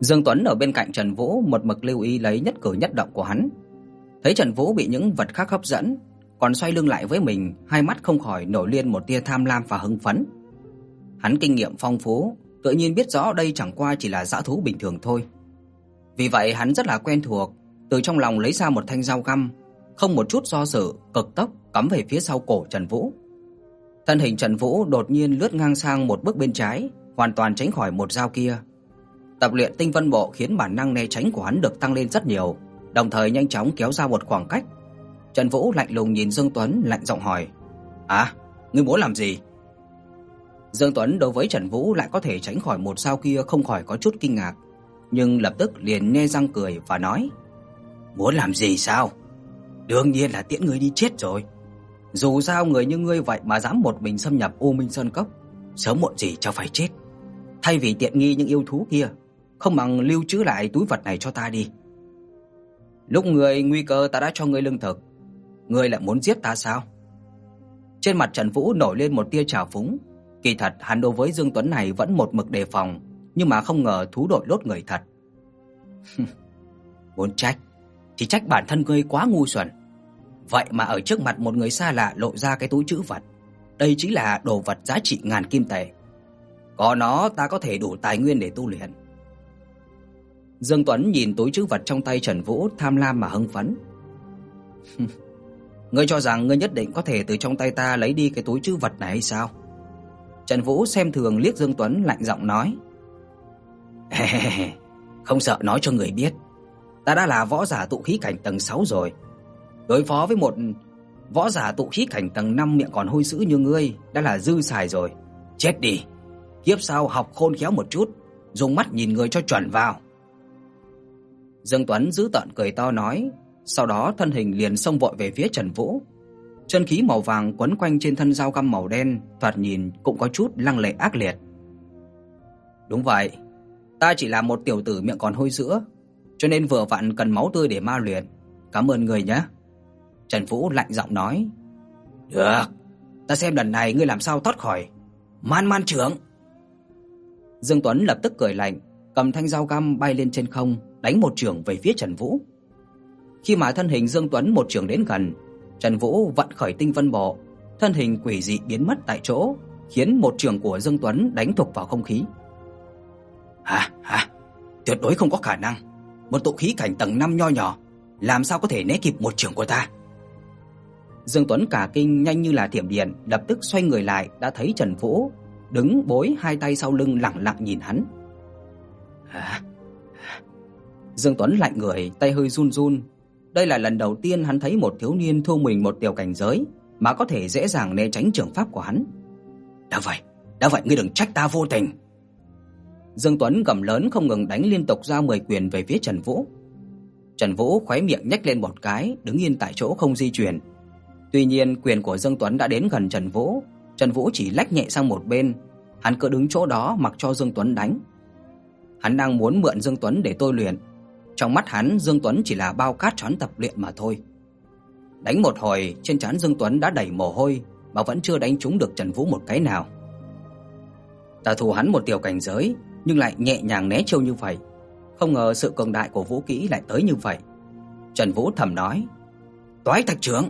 Dương Tuấn ở bên cạnh Trần Vũ một mực lưu ý lấy nhất cử nhất động của hắn. Thấy Trần Vũ bị những vật khác hấp dẫn, còn xoay lưng lại với mình, hai mắt không khỏi nổi lên một tia tham lam và hưng phấn. Hắn kinh nghiệm phong phú, tự nhiên biết rõ đây chẳng qua chỉ là dã thú bình thường thôi. Vì vậy hắn rất là quen thuộc, từ trong lòng lấy ra một thanh dao găm, không một chút do dự, cực tốc cắm về phía sau cổ Trần Vũ. Thân hình Trần Vũ đột nhiên lướt ngang sang một bước bên trái, hoàn toàn tránh khỏi một dao kia. Tập luyện tinh vân bộ khiến bản năng né tránh của hắn được tăng lên rất nhiều, đồng thời nhanh chóng kéo ra một khoảng cách. Trần Vũ lạnh lùng nhìn Dương Tuấn, lạnh giọng hỏi: "À, ngươi muốn làm gì?" Dương Tuấn đối với Trần Vũ lại có thể tránh khỏi một sao kia không khỏi có chút kinh ngạc, nhưng lập tức liền nhe răng cười và nói: "Muốn làm gì sao? Đương nhiên là tiễn ngươi đi chết rồi. Dù sao người như ngươi vậy mà dám một mình xâm nhập U Minh Sơn cốc, sớm muộn gì cho phải chết. Thay vì tiện nghi những yêu thú kia, không bằng lưu trữ lại túi vật này cho ta đi." Lúc người nguy cơ ta đã cho ngươi lương thực, ngươi lại muốn giết ta sao? Trên mặt Trần Vũ nổi lên một tia trào phúng, kỳ thật hắn đối với Dương Tuấn này vẫn một mực đề phòng, nhưng mà không ngờ thú đội lốt người thật. muốn trách, chỉ trách bản thân ngươi quá ngu xuẩn. Vậy mà ở trước mặt một người xa lạ lộ ra cái túi trữ vật, đây chính là đồ vật giá trị ngàn kim tệ. Có nó ta có thể đủ tài nguyên để tu luyện. Dương Tuấn nhìn túi trữ vật trong tay Trần Vũ tham lam mà hưng phấn. ngươi cho rằng ngươi nhất định có thể từ trong tay ta lấy đi cái túi trữ vật này hay sao? Trần Vũ xem thường liếc Dương Tuấn lạnh giọng nói. Không sợ nói cho người biết, ta đã là võ giả tụ khí cảnh tầng 6 rồi. Đối phó với một võ giả tụ khí cảnh tầng 5 miệng còn hôi sữa như ngươi đã là dư xài rồi. Chết đi. Kiếp sau học khôn khéo một chút, dùng mắt nhìn người cho chuẩn vào. Dương Tuấn giữ tợn cười to nói, sau đó thân hình liền xông vội về phía Trần Vũ. Chân khí màu vàng quấn quanh trên thân dao găm màu đen, thoạt nhìn cũng có chút lăng lệ ác liệt. Đúng vậy, ta chỉ là một tiểu tử miệng còn hôi sữa, cho nên vừa vặn cần máu tươi để ma luyện. Cảm ơn người nhé." Trần Vũ lạnh giọng nói. "Được, ta xem lần này ngươi làm sao thoát khỏi Man Man trưởng." Dương Tuấn lập tức cười lạnh, cầm thanh dao găm bay lên trên không, đánh một chưởng về phía Trần Vũ. Khi mà thân hình Dương Tuấn một chưởng đến gần, Trần Vũ vận khởi tinh vân bộ, thân hình quỷ dị biến mất tại chỗ, khiến một trường của Dương Tuấn đánh thục vào không khí. "Hả? Hả? Tuyệt đối không có khả năng. Một tụ khí cảnh tầng 5 nho nhỏ, làm sao có thể né kịp một trường của ta?" Dương Tuấn cả kinh nhanh như là thiểm điện, lập tức xoay người lại đã thấy Trần Vũ đứng bối hai tay sau lưng lặng lặng nhìn hắn. "Hả?" Dương Tuấn lạnh người, tay hơi run run, đây là lần đầu tiên hắn thấy một thiếu niên thua mình một tiểu cảnh giới mà có thể dễ dàng né tránh trường pháp của hắn. "Đã vậy, đã vậy ngươi đừng trách ta vô tình." Dương Tuấn gầm lớn không ngừng đánh liên tục ra 10 quyền về phía Trần Vũ. Trần Vũ khóe miệng nhếch lên một cái, đứng yên tại chỗ không di chuyển. Tuy nhiên, quyền của Dương Tuấn đã đến gần Trần Vũ, Trần Vũ chỉ lách nhẹ sang một bên, hắn cứ đứng chỗ đó mặc cho Dương Tuấn đánh. Hắn đang muốn mượn Dương Tuấn để tôi luyện, trong mắt hắn, Dương Tuấn chỉ là bao cát choán tập luyện mà thôi. Đánh một hồi, trên trán Dương Tuấn đã đầy mồ hôi mà vẫn chưa đánh trúng được Trần Vũ một cái nào. Ta thù hắn một tiểu cảnh giới, nhưng lại nhẹ nhàng né chiêu như vậy, không ngờ sự cường đại của vũ kỹ lại tới như vậy. Trần Vũ thầm nói: "Toái Thạch trưởng."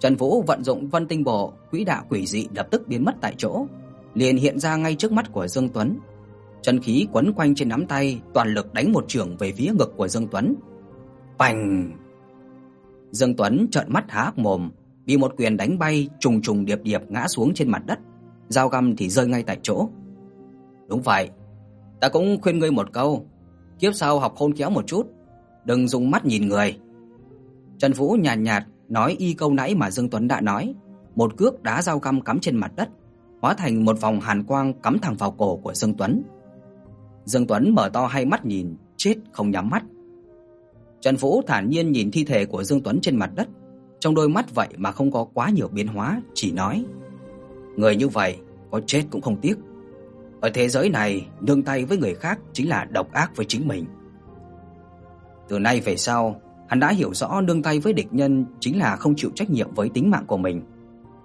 Trần Vũ vận dụng Vân Tinh Bộ, quỹ đạo quỷ dị lập tức biến mất tại chỗ, liền hiện ra ngay trước mắt của Dương Tuấn. Chân khí quấn quanh trên nắm tay, toàn lực đánh một chưởng về phía ngực của Dương Tuấn. Bành! Dương Tuấn trợn mắt há hốc mồm, bị một quyền đánh bay trùng trùng điệp điệp ngã xuống trên mặt đất, dao găm thì rơi ngay tại chỗ. Đúng vậy, ta cũng khuyên ngươi một câu, kiếp sau học khôn khéo một chút, đừng dùng mắt nhìn người. Trần Vũ nhàn nhạt, nhạt nói y câu nãy mà Dương Tuấn đã nói, một cước đá dao găm cắm trên mặt đất, hóa thành một vòng hàn quang cắm thẳng vào cổ của Dương Tuấn. Dương Tuấn mở to hai mắt nhìn, chết không nhắm mắt. Trần Vũ thản nhiên nhìn thi thể của Dương Tuấn trên mặt đất, trong đôi mắt vậy mà không có quá nhiều biến hóa, chỉ nói: Người như vậy, có chết cũng không tiếc. Ở thế giới này, nương tay với người khác chính là độc ác với chính mình. Từ nay về sau, hắn đã hiểu rõ nương tay với địch nhân chính là không chịu trách nhiệm với tính mạng của mình.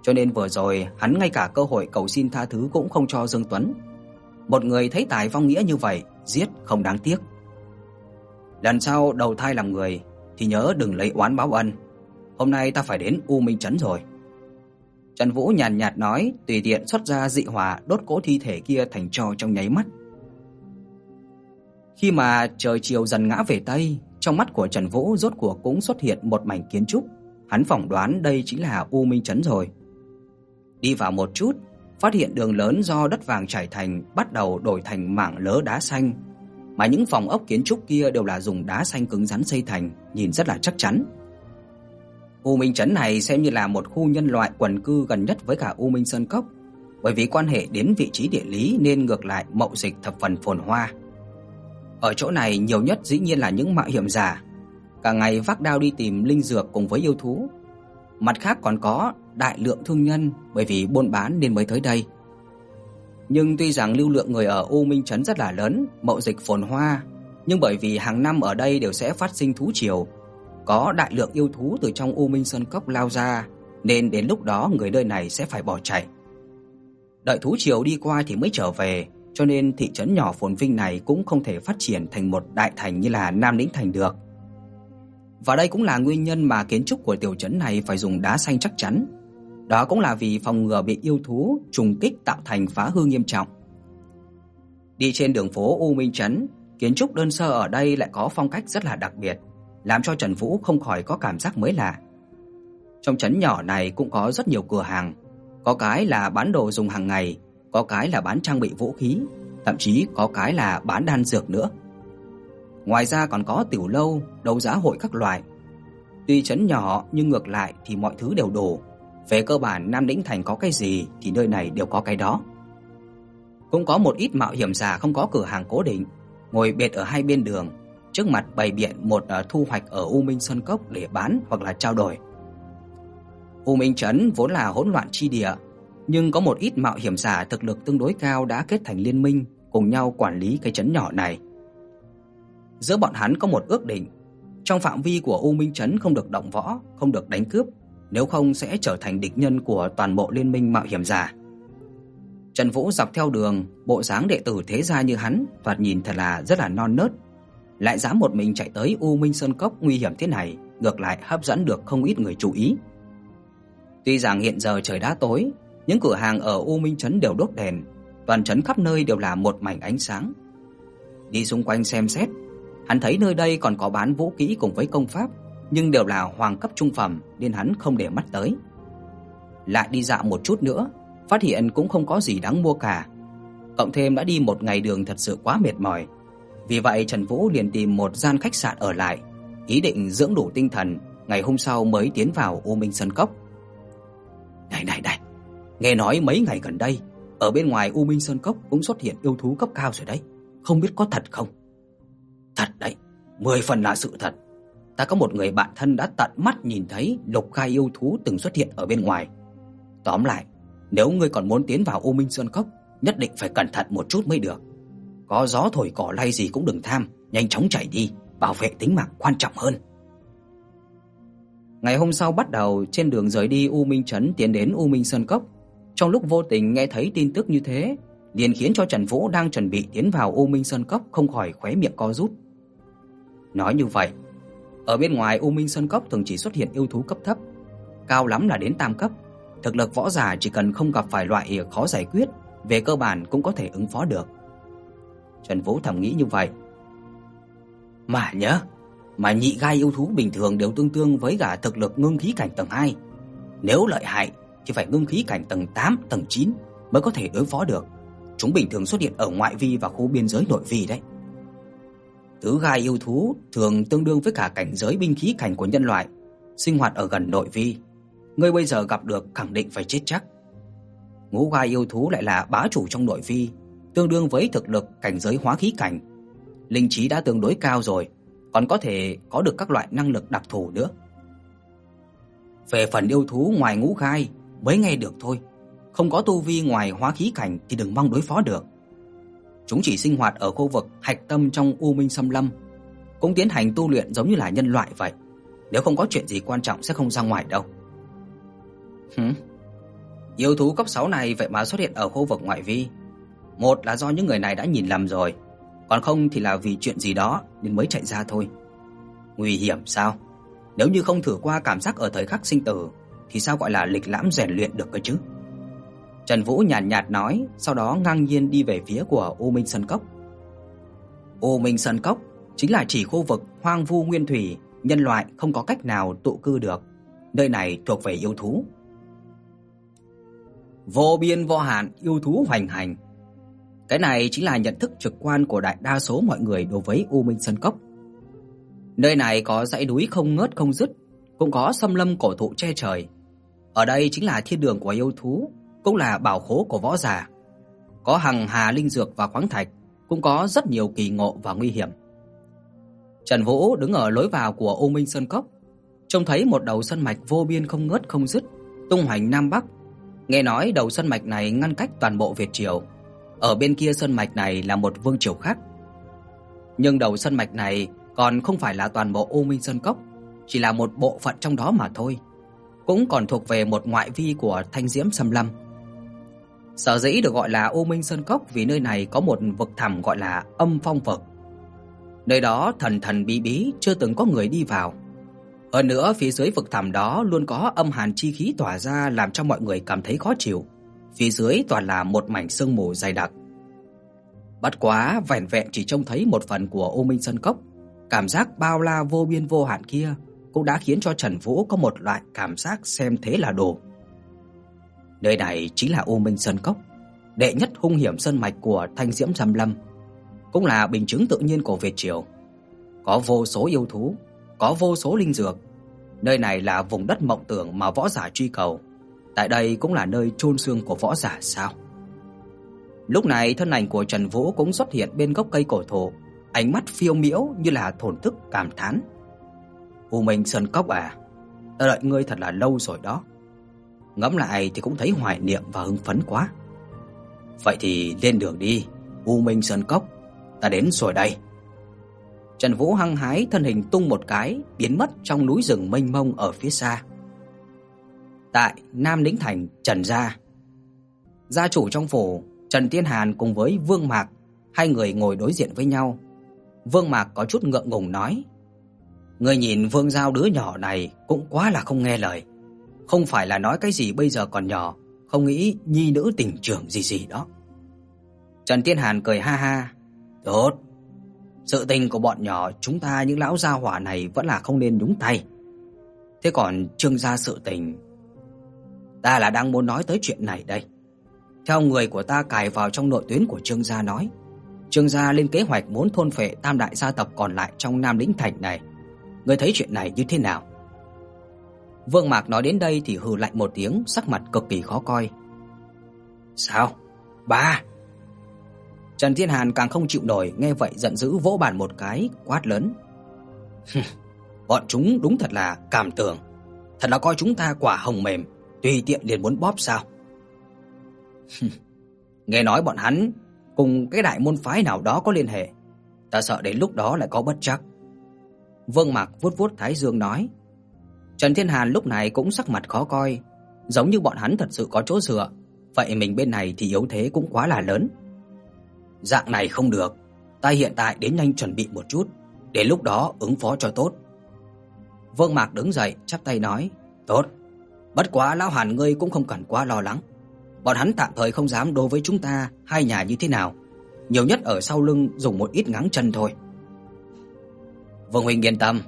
Cho nên vừa rồi, hắn ngay cả cơ hội cầu xin tha thứ cũng không cho Dương Tuấn một người thấy tài vong nghĩa như vậy, giết không đáng tiếc. Lần sau đầu thai làm người thì nhớ đừng lấy oán báo ân. Hôm nay ta phải đến U Minh trấn rồi." Trần Vũ nhàn nhạt, nhạt nói, tùy tiện xuất ra dị hỏa đốt cỗ thi thể kia thành tro trong nháy mắt. Khi mà trời chiều dần ngã về tây, trong mắt của Trần Vũ rốt cuộc cũng xuất hiện một mảnh kiến trúc, hắn phỏng đoán đây chính là U Minh trấn rồi. Đi vào một chút, phát hiện đường lớn do đất vàng trải thành bắt đầu đổi thành mảng lớ đá xanh, mà những phòng ốc kiến trúc kia đều là dùng đá xanh cứng rắn xây thành, nhìn rất là chắc chắn. U Minh trấn này xem như là một khu nhân loại quần cư gần nhất với cả U Minh Sơn Cốc, bởi vì quan hệ đến vị trí địa lý nên ngược lại mậu dịch thập phần phồn hoa. Ở chỗ này nhiều nhất dĩ nhiên là những mạo hiểm giả, cả ngày vác đao đi tìm linh dược cùng với yêu thú. Mặt khác còn có đại lượng thương nhân bởi vì buôn bán nên mới tới đây. Nhưng tuy rằng lưu lượng người ở U Minh trấn rất là lớn, mậu dịch phồn hoa, nhưng bởi vì hàng năm ở đây đều sẽ phát sinh thú triều, có đại lượng yêu thú từ trong U Minh Sơn Cốc lao ra, nên đến lúc đó người nơi này sẽ phải bỏ chạy. Đợi thú triều đi qua thì mới trở về, cho nên thị trấn nhỏ phồn vinh này cũng không thể phát triển thành một đại thành như là Nam Lĩnh thành được. Và đây cũng là nguyên nhân mà kiến trúc của tiểu trấn này phải dùng đá xanh chắc chắn. Đó cũng là vì phòng ngừa bị yêu thú trùng kích tạo thành phá hư nghiêm trọng. Đi trên đường phố U Minh trấn, kiến trúc đơn sơ ở đây lại có phong cách rất là đặc biệt, làm cho Trần Vũ không khỏi có cảm giác mới lạ. Trong trấn nhỏ này cũng có rất nhiều cửa hàng, có cái là bán đồ dùng hàng ngày, có cái là bán trang bị vũ khí, thậm chí có cái là bán đan dược nữa. Ngoài ra còn có tiểu lâu, đấu giá hội các loại. Tuy trấn nhỏ nhưng ngược lại thì mọi thứ đều đủ. Về cơ bản Nam Lĩnh thành có cái gì thì nơi này đều có cái đó. Cũng có một ít mạo hiểm giả không có cửa hàng cố định, ngồi biệt ở hai bên đường, trước mặt bày biện một ờ, thu hoạch ở U Minh Sơn Cốc để bán hoặc là trao đổi. U Minh trấn vốn là hỗn loạn chi địa, nhưng có một ít mạo hiểm giả thực lực tương đối cao đã kết thành liên minh, cùng nhau quản lý cái trấn nhỏ này. Giữa bọn hắn có một ước định, trong phạm vi của U Minh trấn không được động võ, không được đánh cướp, nếu không sẽ trở thành địch nhân của toàn bộ liên minh mạo hiểm giả. Trần Vũ dọc theo đường, bộ dáng đệ tử thế gia như hắn, thoạt nhìn thật là rất là non nớt, lại dám một mình chạy tới U Minh Sơn Cốc nguy hiểm thế này, ngược lại hấp dẫn được không ít người chú ý. Tuy rằng hiện giờ trời đã tối, những cửa hàng ở U Minh trấn đều đốt đèn, toàn trấn khắp nơi đều là một mảnh ánh sáng. Đi xung quanh xem xét, hắn thấy nơi đây còn có bán vũ khí cùng với công pháp, nhưng đều là hoàng cấp trung phẩm nên hắn không để mắt tới. Lại đi dạo một chút nữa, phát hiện cũng không có gì đáng mua cả. Cộng thêm đã đi một ngày đường thật sự quá mệt mỏi. Vì vậy Trần Vũ liền tìm một gian khách sạn ở lại, ý định dưỡng đủ tinh thần, ngày hôm sau mới tiến vào U Minh Sơn Cốc. Này này này, nghe nói mấy ngày gần đây, ở bên ngoài U Minh Sơn Cốc cũng xuất hiện yêu thú cấp cao rồi đấy, không biết có thật không? Thật đấy, mười phần là sự thật. Ta có một người bạn thân đã tận mắt nhìn thấy lục Khai yêu thú từng xuất hiện ở bên ngoài. Tóm lại, nếu ngươi còn muốn tiến vào U Minh Sơn Cốc, nhất định phải cẩn thận một chút mới được. Có gió thổi cỏ lay gì cũng đừng tham, nhanh chóng chạy đi, bảo vệ tính mạng quan trọng hơn. Ngày hôm sau bắt đầu trên đường rời đi U Minh trấn tiến đến U Minh Sơn Cốc, trong lúc vô tình nghe thấy tin tức như thế, liền khiến cho Trần Vũ đang chuẩn bị tiến vào U Minh Sơn Cốc không khỏi khóe miệng co rút. Nói như vậy, ở bên ngoài U Minh Sơn Cốc thường chỉ xuất hiện yêu thú cấp thấp, cao lắm là đến tam cấp, thực lực võ giả chỉ cần không gặp phải loại khó giải quyết, về cơ bản cũng có thể ứng phó được. Trần Vũ thầm nghĩ như vậy. Mà nhớ, mà nhị gai yêu thú bình thường đều tương tương với cả thực lực ngưng khí cảnh tầng 2. Nếu lợi hại thì phải ngưng khí cảnh tầng 8, tầng 9 mới có thể đối phó được. Chúng bình thường xuất hiện ở ngoại vi và khu biên giới nội vi đấy. Tứ gai yêu thú thường tương đương với cả cảnh giới binh khí cảnh của nhân loại, sinh hoạt ở gần nội vi. Ngươi bây giờ gặp được khẳng định phải chết chắc. Ngũ gai yêu thú lại là bá chủ trong nội vi, tương đương với thực lực cảnh giới hóa khí cảnh. Linh trí đã tương đối cao rồi, còn có thể có được các loại năng lực đặc thù nữa. Về phần yêu thú ngoài ngũ gai, mới nghe được thôi, không có tu vi ngoài hóa khí cảnh thì đừng mong đối phó được. Chúng chỉ sinh hoạt ở khu vực hạch tâm trong U Minh Sâm Lâm, cũng tiến hành tu luyện giống như là nhân loại vậy. Nếu không có chuyện gì quan trọng sẽ không ra ngoài đâu. Hử? Yêu thú cấp 6 này vậy mà xuất hiện ở khu vực ngoại vi. Một là do những người này đã nhìn lầm rồi, còn không thì là vì chuyện gì đó nên mới chạy ra thôi. Nguy hiểm sao? Nếu như không thử qua cảm giác ở thời khắc sinh tử thì sao gọi là lịch lãm rèn luyện được cơ chứ? Trần Vũ nhàn nhạt, nhạt nói, sau đó ngang nhiên đi về phía của U Minh Sơn Cốc. U Minh Sơn Cốc chính là chỉ khu vực hoang vu nguyên thủy, nhân loại không có cách nào tụ cư được. Nơi này thuộc về yêu thú. Vô biên vô hạn yêu thú hoành hành. Cái này chính là nhận thức trực quan của đại đa số mọi người đối với U Minh Sơn Cốc. Nơi này có dãy núi không ngớt không dứt, cũng có xâm lâm cổ thụ che trời. Ở đây chính là thiên đường của yêu thú, cũng là bảo khố của võ giả. Có hằng hà linh dược và khoáng thạch, cũng có rất nhiều kỳ ngộ và nguy hiểm. Trần Vũ đứng ở lối vào của U Minh Sơn Cốc, trông thấy một đầu sơn mạch vô biên không ngớt không dứt, tung hoành nam bắc. Nghe nói đầu sơn mạch này ngăn cách toàn bộ Việt triều. Ở bên kia sơn mạch này là một vương triều khác. Nhưng đầu sơn mạch này còn không phải là toàn bộ U Minh Sơn Cốc, chỉ là một bộ phận trong đó mà thôi. Cũng còn thuộc về một ngoại vi của Thanh Diễm Sâm Lâm. Sở dĩ được gọi là U Minh Sơn Cốc vì nơi này có một vực thẳm gọi là Âm Phong vực. Nơi đó thần thần bí bí chưa từng có người đi vào. Hơn nữa phía dưới vực thẳm đó luôn có âm hàn chi khí tỏa ra làm cho mọi người cảm thấy khó chịu. Phía dưới toàn là một mảnh sương mù dày đặc. Bất quá vẻn vẹn chỉ trông thấy một phần của U Minh Sơn Cốc, cảm giác bao la vô biên vô hạn kia cũng đã khiến cho Trần Vũ có một loại cảm giác xem thế là đồ. Nơi này chính là U Minh Sơn Cốc, đệ nhất hung hiểm sơn mạch của Thanh Diễm Sâm Lâm, cũng là bình chứng tự nhiên của Việt triều. Có vô số yêu thú, có vô số linh dược. Nơi này là vùng đất mộng tưởng mà võ giả truy cầu. Tại đây cũng là nơi chôn xương của võ giả sao? Lúc này thân ảnh của Trần Vũ cũng xuất hiện bên gốc cây cổ thụ, ánh mắt phiêu miểu như là thổn thức cảm thán. "U Minh Sơn Cốc à, ta đợi ngươi thật là lâu rồi đó." Ngẫm lại thì cũng thấy hoài niệm và hưng phấn quá. Vậy thì lên đường đi, U Minh Sơn Cốc, ta đến rồi đây. Trần Vũ hăng hái thân hình tung một cái, biến mất trong núi rừng mênh mông ở phía xa. Tại Nam Lĩnh Thành, Trần gia. Gia chủ trong phủ, Trần Tiên Hàn cùng với Vương Mạc, hai người ngồi đối diện với nhau. Vương Mạc có chút ngượng ngùng nói: "Ngươi nhìn Vương Giao đứa nhỏ này cũng quá là không nghe lời không phải là nói cái gì bây giờ còn nhỏ, không nghĩ nhi nữ tình trưởng gì gì đó. Trần Tiên Hàn cười ha ha, "Tốt. Sự tình của bọn nhỏ chúng ta những lão gia hỏa này vẫn là không nên nhúng tay. Thế còn Trương gia sự tình, ta là đang muốn nói tới chuyện này đây. Theo người của ta cài vào trong nội tuyến của Trương gia nói, Trương gia lên kế hoạch muốn thôn phệ tam đại gia tộc còn lại trong Nam Lĩnh thành này. Ngươi thấy chuyện này như thế nào?" Vương Mạc nói đến đây thì hừ lạnh một tiếng, sắc mặt cực kỳ khó coi. "Sao? Ba?" Trần Thiên Hàn càng không chịu nổi, nghe vậy giận dữ vỗ bàn một cái, quát lớn. "Bọn chúng đúng thật là cảm tưởng, thật là coi chúng ta quả hồng mềm, tùy tiện liền muốn bóp sao?" Nghe nói bọn hắn cùng cái đại môn phái nào đó có liên hệ, ta sợ đến lúc đó lại có bất trắc. Vương Mạc vuốt vuốt thái dương nói: Trần Thiên Hàn lúc này cũng sắc mặt khó coi, giống như bọn hắn thật sự có chỗ dựa, vậy mình bên này thì yếu thế cũng quá là lớn. Dạng này không được, ta hiện tại đến nhanh chuẩn bị một chút, để lúc đó ứng phó cho tốt. Vương Mạc đứng dậy, chắp tay nói: "Tốt, bất quá lão Hàn ngươi cũng không cần quá lo lắng. Bọn hắn tạm thời không dám đối với chúng ta hai nhà như thế nào, nhiều nhất ở sau lưng dùng một ít ngáng chân thôi." Vương huynh yên tâm,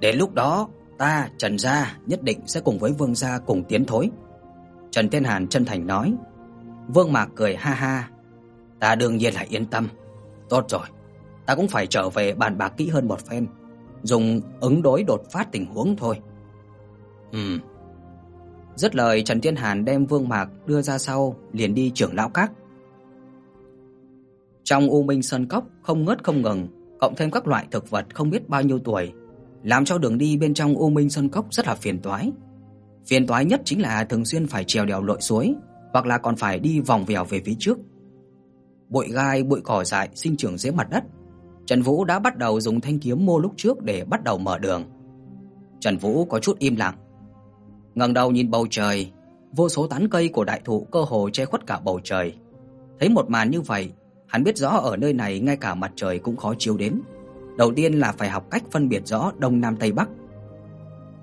đến lúc đó ta Trần gia nhất định sẽ cùng với Vương gia cùng tiến thối." Trần Thiên Hàn chân thành nói. Vương Mạc cười ha ha, "Ta đương nhiên là yên tâm. Tốt rồi, ta cũng phải trở về bàn bạc kỹ hơn một phen, dùng ứng đối đột phát tình huống thôi." Ừm. Dứt lời Trần Thiên Hàn đem Vương Mạc đưa ra sau, liền đi trưởng lão các. Trong U Minh Sơn Cốc không ngớt không ngừng, cộng thêm các loại thực vật không biết bao nhiêu tuổi làm cho đường đi bên trong U Minh Sơn Cốc rất là phiền toái. Phiền toái nhất chính là thường xuyên phải trèo đèo lội suối, hoặc là còn phải đi vòng vèo về phía trước. Bụi gai, bụi cỏ dại sinh trưởng dưới mặt đất. Trần Vũ đã bắt đầu dùng thanh kiếm mô lúc trước để bắt đầu mở đường. Trần Vũ có chút im lặng, ngẩng đầu nhìn bầu trời, vô số tán cây của đại thụ cơ hồ che khuất cả bầu trời. Thấy một màn như vậy, hắn biết rõ ở nơi này ngay cả mặt trời cũng khó chiếu đến. Đầu tiên là phải học cách phân biệt rõ đông nam tây bắc.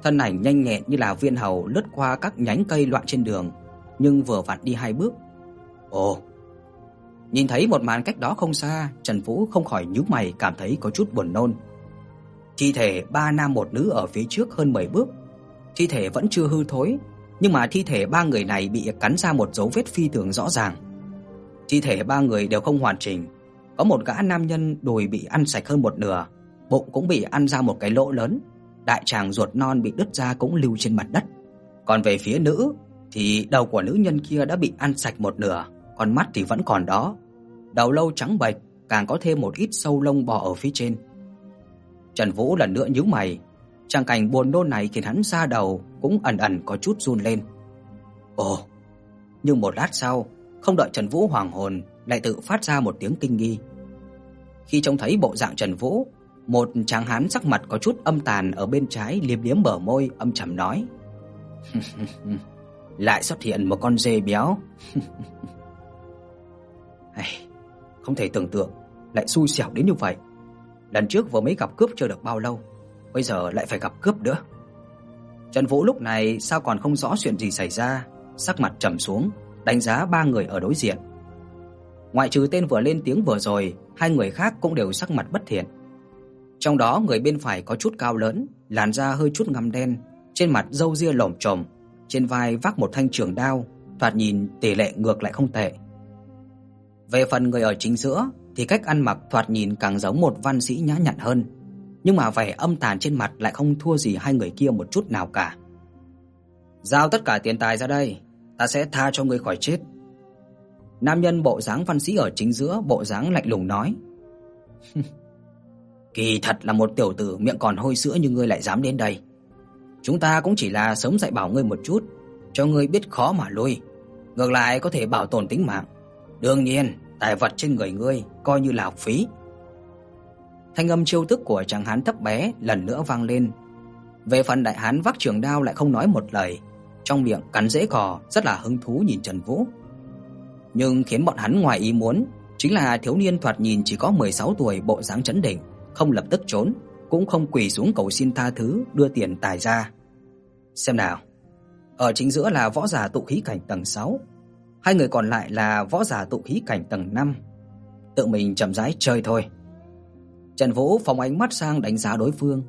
Thân ảnh nhanh nhẹn như là viên hầu lướt qua các nhánh cây loạn trên đường, nhưng vừa vặn đi hai bước. Ồ. Nhìn thấy một màn cách đó không xa, Trần Vũ không khỏi nhíu mày cảm thấy có chút buồn nôn. Thi thể ba nam một nữ ở phía trước hơn 10 bước. Thi thể vẫn chưa hư thối, nhưng mà thi thể ba người này bị cắn ra một dấu vết phi thường rõ ràng. Thi thể ba người đều không hoàn chỉnh, có một gã nam nhân đùi bị ăn sạch hơn một nửa, bụng cũng bị ăn ra một cái lỗ lớn, đại tràng ruột non bị đứt ra cũng lưu trên mặt đất. Còn về phía nữ thì đầu của nữ nhân kia đã bị ăn sạch một nửa, còn mắt thì vẫn còn đó. Đầu lâu trắng bệch, càng có thêm một ít sâu lông bò ở phía trên. Trần Vũ lần nữa nhíu mày, trang cảnh buồn nôn này khiến hắn da đầu cũng ẩn ẩn có chút run lên. Ồ, nhưng một lát sau, không đợi Trần Vũ hoàng hồn, lại tự phát ra một tiếng kinh nghi. Khi trông thấy bộ dạng Trần Vũ, một tráng hán sắc mặt có chút âm tàn ở bên trái liếm liếm bờ môi âm trầm nói: "Lại xuất hiện một con dê béo." Ai, không thể tưởng tượng lại xui xẻo đến như vậy. Lần trước vừa mới gặp cướp chưa được bao lâu, bây giờ lại phải gặp cướp nữa. Trần Vũ lúc này sao còn không rõ chuyện gì xảy ra, sắc mặt trầm xuống, đánh giá ba người ở đối diện. Ngoại trừ tên vừa lên tiếng vừa rồi, hai người khác cũng đều sắc mặt bất thiện. Trong đó người bên phải có chút cao lớn, làn da hơi chút ngăm đen, trên mặt râu ria lởm chổm, trên vai vác một thanh trường đao, thoạt nhìn tỷ lệ ngược lại không tệ. Về phần người ở chính giữa thì cách ăn mặc thoạt nhìn càng giống một văn sĩ nhã nhặn hơn, nhưng mà vẻ âm tàn trên mặt lại không thua gì hai người kia một chút nào cả. Giao tất cả tiền tài ra đây, ta sẽ tha cho ngươi khỏi chết. Nam nhân bộ dáng văn sĩ ở chính giữa, bộ dáng lạnh lùng nói. Kỳ thật là một tiểu tử miệng còn hôi sữa như ngươi lại dám đến đây. Chúng ta cũng chỉ là sớm dạy bảo ngươi một chút, cho ngươi biết khó mà lui, ngược lại có thể bảo tồn tính mạng. Đương nhiên, tài vật trên người ngươi coi như là học phí. Thanh âm chiêu tức của chàng hán thấp bé lần nữa vang lên. Về phần đại hán vác trường đao lại không nói một lời, trong miệng cắn rễ cỏ, rất là hứng thú nhìn Trần Vũ. Nhưng khiến bọn hắn ngoài ý muốn chính là thiếu niên thoạt nhìn chỉ có 16 tuổi bộ dáng trấn định, không lập tức trốn, cũng không quỳ xuống cầu xin tha thứ, đưa tiền tài ra. Xem nào. Ở chính giữa là võ giả tụ khí cảnh tầng 6, hai người còn lại là võ giả tụ khí cảnh tầng 5. Tự mình chậm rãi chơi thôi. Trần Vũ phóng ánh mắt sang đánh giá đối phương.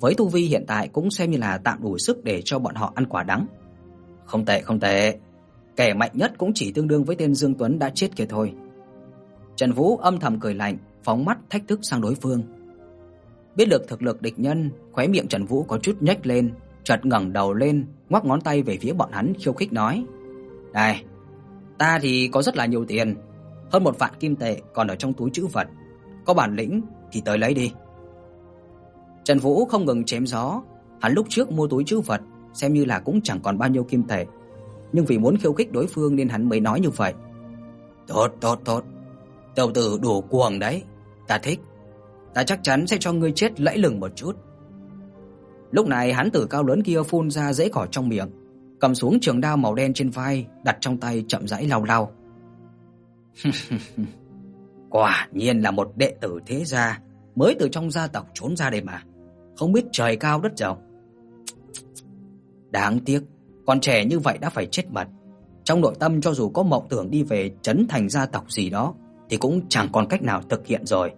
Với tu vi hiện tại cũng xem như là tạm đủ sức để cho bọn họ ăn quả đắng. Không tệ, không tệ. Kẻ mạnh nhất cũng chỉ tương đương với tên Dương Tuấn đã chết kia thôi. Trần Vũ âm thầm cười lạnh, phóng mắt thách thức sang đối phương. Biết được thực lực địch nhân, khóe miệng Trần Vũ có chút nhếch lên, chợt ngẩng đầu lên, ngoắc ngón tay về phía bọn hắn khiêu khích nói: "Đây, ta thì có rất là nhiều tiền, hơn một vạn kim tệ còn ở trong túi trữ vật, có bản lĩnh thì tới lấy đi." Trần Vũ không ngừng chém gió, hắn lúc trước mua túi trữ vật xem như là cũng chẳng còn bao nhiêu kim tệ, nhưng vì muốn khiêu khích đối phương nên hắn mới nói như vậy. "Tốt, tốt, tốt. Tiểu tử đủ cuồng đấy, ta thích. Ta chắc chắn sẽ cho ngươi chết lẫy lừng một chút." Lúc này hắn tử cao lớn kia phun ra rễ cỏ trong miệng, cầm xuống trường đao màu đen trên vai, đặt trong tay chậm rãi lau lau. Quả nhiên là một đệ tử thế gia, mới từ trong gia tộc trốn ra đây mà, không biết trời cao đất rộng. Đáng tiếc, còn trẻ như vậy đã phải chết mật. Trong nội tâm cho dù có mộng tưởng đi về trấn thành gia tộc gì đó thì cũng chẳng còn cách nào thực hiện rồi.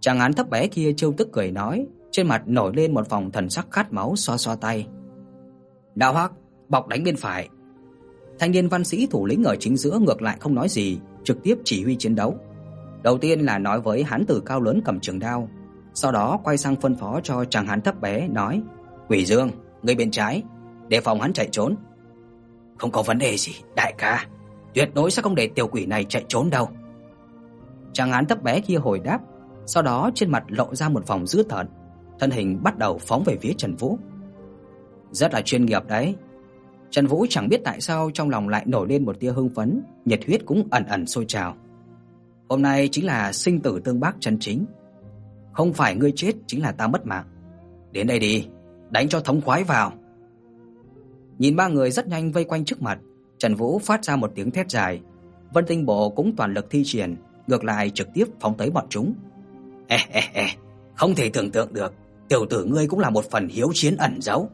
Chàng án thấp bé kia trêu tức cười nói, trên mặt nổi lên một vòng thần sắc khát máu xoa xoa tay. Đạo Hắc, bọc đánh bên phải. Thanh niên văn sĩ thủ lĩnh ở chính giữa ngược lại không nói gì, trực tiếp chỉ huy chiến đấu. Đầu tiên là nói với hán tử cao lớn cầm trường đao, sau đó quay sang phân phó cho chàng hán thấp bé nói: "Quỷ Dương, ngươi bên trái, để phòng hắn chạy trốn." "Không có vấn đề gì, đại ca, tuyệt đối sẽ không để tiểu quỷ này chạy trốn đâu." Chàng hán thấp bé kia hồi đáp, sau đó trên mặt lộ ra một vòng dữ tợn, thân hình bắt đầu phóng về phía Trần Vũ. Rất là chuyên nghiệp đấy. Trần Vũ chẳng biết tại sao trong lòng lại nổi lên một tia hưng phấn, nhiệt huyết cũng ẩn ẩn sôi trào. Hôm nay chính là sinh tử tương bác chân chính. Không phải ngươi chết chính là ta mất mạng. Đến đây đi, đánh cho thống khoái vào. Nhìn ba người rất nhanh vây quanh trước mặt, Trần Vũ phát ra một tiếng thét dài. Vân Tinh Bộ cũng toàn lực thi triển, ngược lại trực tiếp phóng tới bọn chúng. Ê ê ê, không thể tưởng tượng được, tiểu tử ngươi cũng là một phần hiếu chiến ẩn giấu.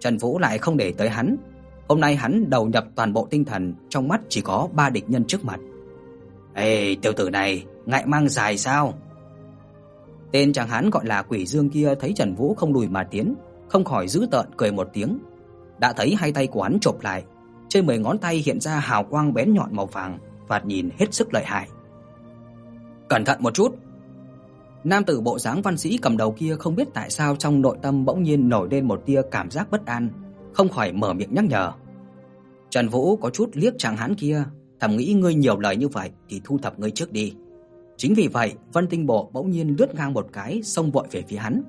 Trần Vũ lại không để tới hắn, hôm nay hắn đầu nhập toàn bộ tinh thần, trong mắt chỉ có ba địch nhân trước mặt. "Ê, tiểu tử này, ngại mang dài sao?" Tên chàng hắn gọi là Quỷ Dương kia thấy Trần Vũ không lùi mà tiến, không khỏi giữ tợn cười một tiếng. Đã thấy hai tay của hắn chộp lại, trên mười ngón tay hiện ra hào quang bén nhọn màu vàng, thoạt nhìn hết sức lợi hại. "Cẩn thận một chút." Nam tử bộ dáng văn sĩ cầm đầu kia không biết tại sao trong nội tâm bỗng nhiên nổi lên một tia cảm giác bất an, không khỏi mở miệng nhắc nhở. Trần Vũ có chút liếc chàng hắn kia, thầm nghĩ ngươi nhiều lời như vậy thì thu thập ngươi trước đi. Chính vì vậy, Vân Tinh Bộ bỗng nhiên lướt ngang một cái, xông vội về phía hắn.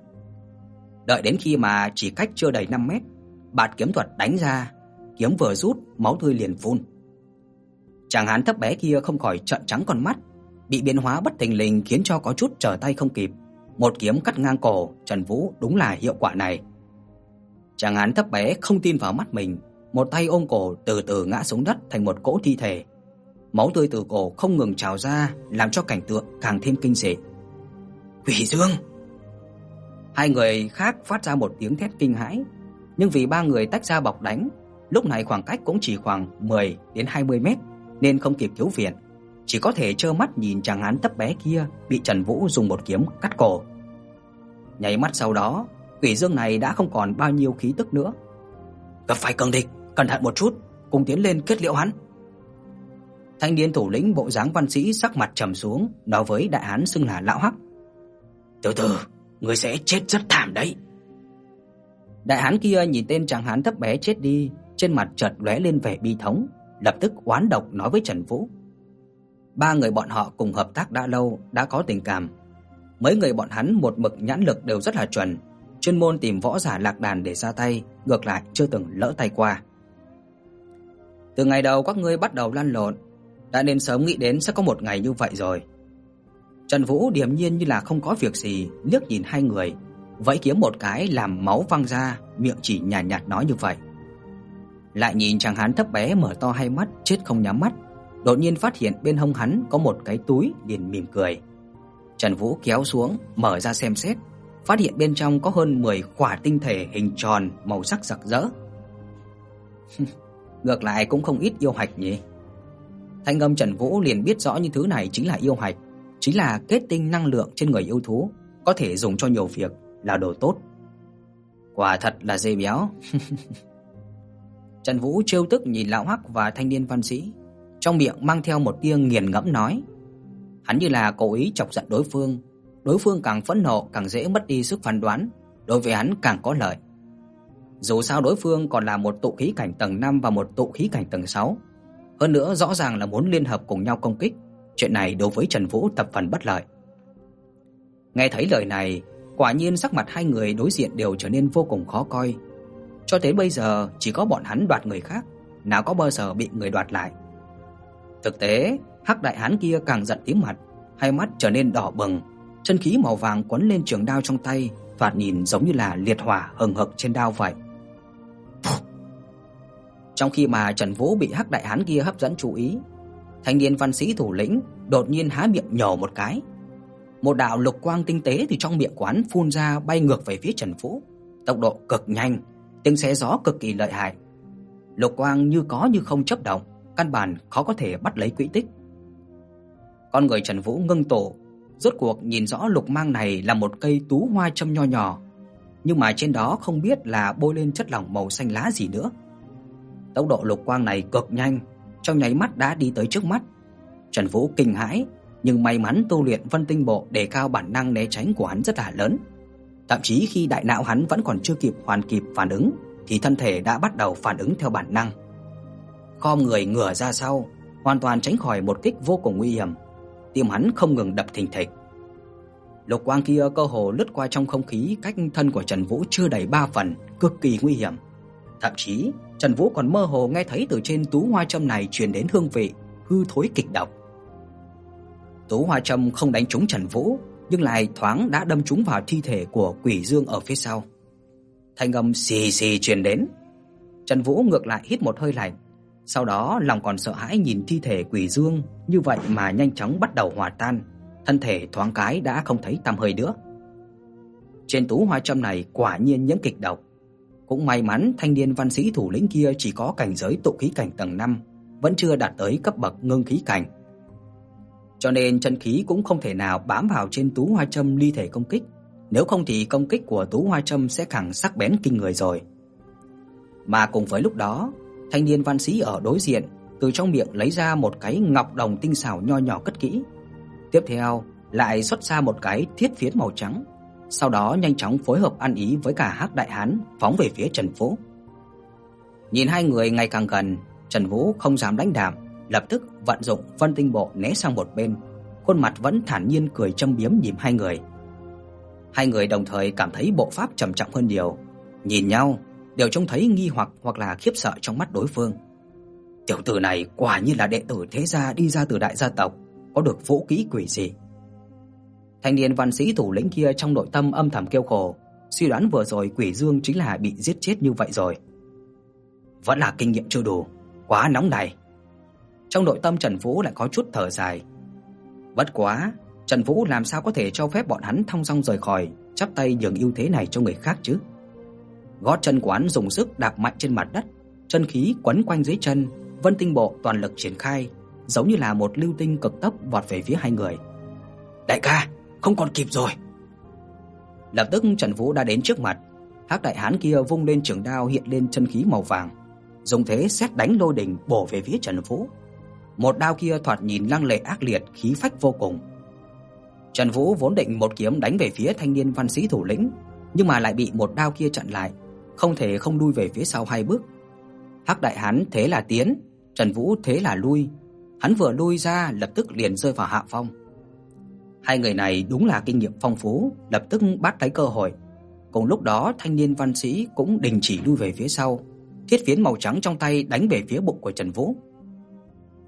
Đợi đến khi mà chỉ cách chưa đầy 5 mét, bạt kiếm thuật đánh ra, kiếm vừa rút, máu tươi liền phun. Chàng hán thấp bé kia không khỏi trợn trắng con mắt, bị biến hóa bất thình lình khiến cho có chút trở tay không kịp. Một kiếm cắt ngang cổ, Trần Vũ đúng là hiệu quả này. Chàng hán thấp bé không tin vào mắt mình, một tay ôm cổ từ từ ngã xuống đất thành một cỗ thi thể. Máu tươi từ cổ không ngừng trào ra, làm cho cảnh tượng càng thêm kinh dị. "Quỷ Dương!" Hai người khác phát ra một tiếng thét kinh hãi, nhưng vì ba người tách ra bọc đánh, lúc này khoảng cách cũng chỉ khoảng 10 đến 20 mét nên không kịp cứu viện, chỉ có thể trơ mắt nhìn chàng hán thấp bé kia bị Trần Vũ dùng một kiếm cắt cổ. Nháy mắt sau đó, Quỷ Dương này đã không còn bao nhiêu khí tức nữa. Gặp phải cường địch, cẩn thận một chút, cùng tiến lên kết liễu hắn. Thanh niên thủ lĩnh bộ dáng văn sĩ sắc mặt trầm xuống, nói với đại hán xưng là lão Hắc. "Từ từ, ngươi sẽ chết rất thảm đấy." Đại hán kia nhìn tên chàng hán thấp bé chết đi, trên mặt chợt lóe lên vẻ bi thống, lập tức oán độc nói với Trần Vũ. Ba người bọn họ cùng hợp tác đã lâu, đã có tình cảm. Mấy người bọn hắn một mực nhãn lực đều rất là chuẩn, chuyên môn tìm võ giả lạc đàn để ra tay, ngược lại chưa từng lỡ tay qua. Từ ngày đầu các ngươi bắt đầu lăn lộn, đã nên sớm nghĩ đến sẽ có một ngày như vậy rồi. Trần Vũ điềm nhiên như là không có việc gì, liếc nhìn hai người, vẫy kiếm một cái làm máu văng ra, miệng chỉ nhàn nhạt, nhạt nói như vậy. Lại nhìn chàng hán thấp bé mở to hai mắt, chết không nhắm mắt, đột nhiên phát hiện bên hông hắn có một cái túi, liền mỉm cười. Trần Vũ kéo xuống, mở ra xem xét, phát hiện bên trong có hơn 10 quả tinh thể hình tròn màu sắc rực rỡ. Ngược lại cũng không ít yêu hạch nhỉ. Thanh âm Trần Vũ liền biết rõ những thứ này chính là yêu hạch, chính là kết tinh năng lượng trên người yêu thú, có thể dùng cho nhiều việc, là đồ tốt. Quả thật là dê béo. Trần Vũ trêu tức nhìn lão Hắc và thanh niên văn sĩ, trong miệng mang theo một tia nghiền ngẫm nói: Hắn như là cố ý chọc giận đối phương, đối phương càng phẫn nộ càng dễ mất đi sức phán đoán, đối với hắn càng có lợi. Dù sao đối phương còn là một tụ khí cảnh tầng 5 và một tụ khí cảnh tầng 6, hơn nữa rõ ràng là muốn liên hợp cùng nhau công kích, chuyện này đối với Trần Vũ tập phần bất lợi. Nghe thấy lời này, quả nhiên sắc mặt hai người đối diện đều trở nên vô cùng khó coi. Cho tới bây giờ chỉ có bọn hắn đoạt người khác, nào có bao giờ bị người đoạt lại. Thực tế, Hắc đại hán kia càng giận tím mặt, hai mắt trở nên đỏ bừng, chân khí màu vàng quấn lên trường đao trong tay, thoạt nhìn giống như là liệt hỏa hừng hực trên đao vậy. Trong khi mà Trần Vũ bị Hắc đại hán kia hấp dẫn chú ý, thanh niên văn sĩ thủ lĩnh đột nhiên há miệng nhổ một cái. Một đạo lục quang tinh tế từ trong miệng quán phun ra bay ngược về phía Trần Vũ, tốc độ cực nhanh, tiếng xé gió cực kỳ lợi hại. Lục quang như có như không chớp động, căn bản khó có thể bắt lấy quỹ tích. Con người Trần Vũ ngưng tổ, rốt cuộc nhìn rõ lục mang này là một cây tú hoa châm nho nhỏ, nhưng mà trên đó không biết là bôi lên chất lỏng màu xanh lá gì nữa. Tốc độ lục quang này cực nhanh, trong nháy mắt đã đi tới trước mắt. Trần Vũ kinh hãi, nhưng may mắn tu luyện Vân Tinh Bộ đề cao bản năng né tránh của hắn rất là lớn. Thậm chí khi đại não hắn vẫn còn chưa kịp hoàn kịp phản ứng thì thân thể đã bắt đầu phản ứng theo bản năng. Khom người ngửa ra sau, hoàn toàn tránh khỏi một kích vô cùng nguy hiểm. Tim hắn không ngừng đập thình thịch. Lục quang kia cơ hồ lướt qua trong không khí cách thân của Trần Vũ chưa đầy 3 phần, cực kỳ nguy hiểm. Thậm chí, Trần Vũ còn mơ hồ nghe thấy từ trên tú hoa châm này truyền đến hương vị hư thối kịch độc. Tú hoa châm không đánh trúng Trần Vũ, nhưng lại thoáng đã đâm trúng vào thi thể của Quỷ Dương ở phía sau. Thanh âm xì xì truyền đến. Trần Vũ ngược lại hít một hơi lạnh, Sau đó lòng còn sợ hãi nhìn thi thể quỷ dương như vậy mà nhanh chóng bắt đầu hòa tan, thân thể thoáng cái đã không thấy tăm hơi nữa. Trên tú hoa châm này quả nhiên nhiễm kịch độc. Cũng may mắn thanh niên văn sĩ thủ lĩnh kia chỉ có cảnh giới tụ khí cảnh tầng 5, vẫn chưa đạt tới cấp bậc ngưng khí cảnh. Cho nên chân khí cũng không thể nào bám vào trên tú hoa châm ly thể công kích, nếu không thì công kích của tú hoa châm sẽ càng sắc bén kinh người rồi. Mà cùng với lúc đó, thanh niên văn sĩ ở đối diện từ trong miệng lấy ra một cái ngọc đồng tinh xảo nho nhỏ cất kỹ. Tiếp theo, lại xuất ra một cái thiết phiến màu trắng, sau đó nhanh chóng phối hợp ăn ý với cả Hắc Đại Hán phóng về phía Trần Vũ. Nhìn hai người ngày càng gần, Trần Vũ không dám đánh đạm, lập tức vận dụng Vân Tinh Bộ né sang một bên, khuôn mặt vẫn thản nhiên cười châm biếm nhìn hai người. Hai người đồng thời cảm thấy bộ pháp trầm trọng hơn nhiều, nhìn nhau đều trông thấy nghi hoặc hoặc là khiếp sợ trong mắt đối phương. Tiểu tử này quả nhiên là đệ tử thế gia đi ra từ đại gia tộc, có được vũ khí quỷ dị. Thanh niên văn sĩ thủ lĩnh kia trong nội tâm âm thầm kêu khổ, suy đoán vừa rồi Quỷ Dương chính là bị giết chết như vậy rồi. Vẫn là kinh nghiệm chưa đủ, quá nóng này. Trong nội tâm Trần Vũ lại có chút thở dài. Bất quá, Trần Vũ làm sao có thể cho phép bọn hắn thông dong rời khỏi, chắp tay nhường ưu thế này cho người khác chứ? Gót chân quán dùng sức đạp mạnh trên mặt đất, chân khí quấn quanh dưới chân, Vân Tinh Bộ toàn lực triển khai, giống như là một lưu tinh cực tốc vọt về phía hai người. "Đại ca, không còn kịp rồi." Lập tức Trần Vũ đã đến trước mặt, Hắc đại hán kia vung lên trường đao hiện lên chân khí màu vàng, dùng thế xét đánh lôi đình bổ về phía Trần Vũ. Một đao kia thoạt nhìn lăng lệ ác liệt, khí phách vô cùng. Trần Vũ vốn định một kiếm đánh về phía thanh niên văn sĩ thủ lĩnh, nhưng mà lại bị một đao kia chặn lại, không thể không lui về phía sau hai bước. Hắc đại hán thế là tiến, Trần Vũ thế là lui. Hắn vừa lui ra lập tức liền rơi vào hạ phong. Hai người này đúng là kinh nghiệm phong phú, lập tức bắt lấy cơ hội. Cùng lúc đó, thanh niên văn sĩ cũng đình chỉ lui về phía sau, thiết phiến màu trắng trong tay đánh về phía bụng của Trần Vũ.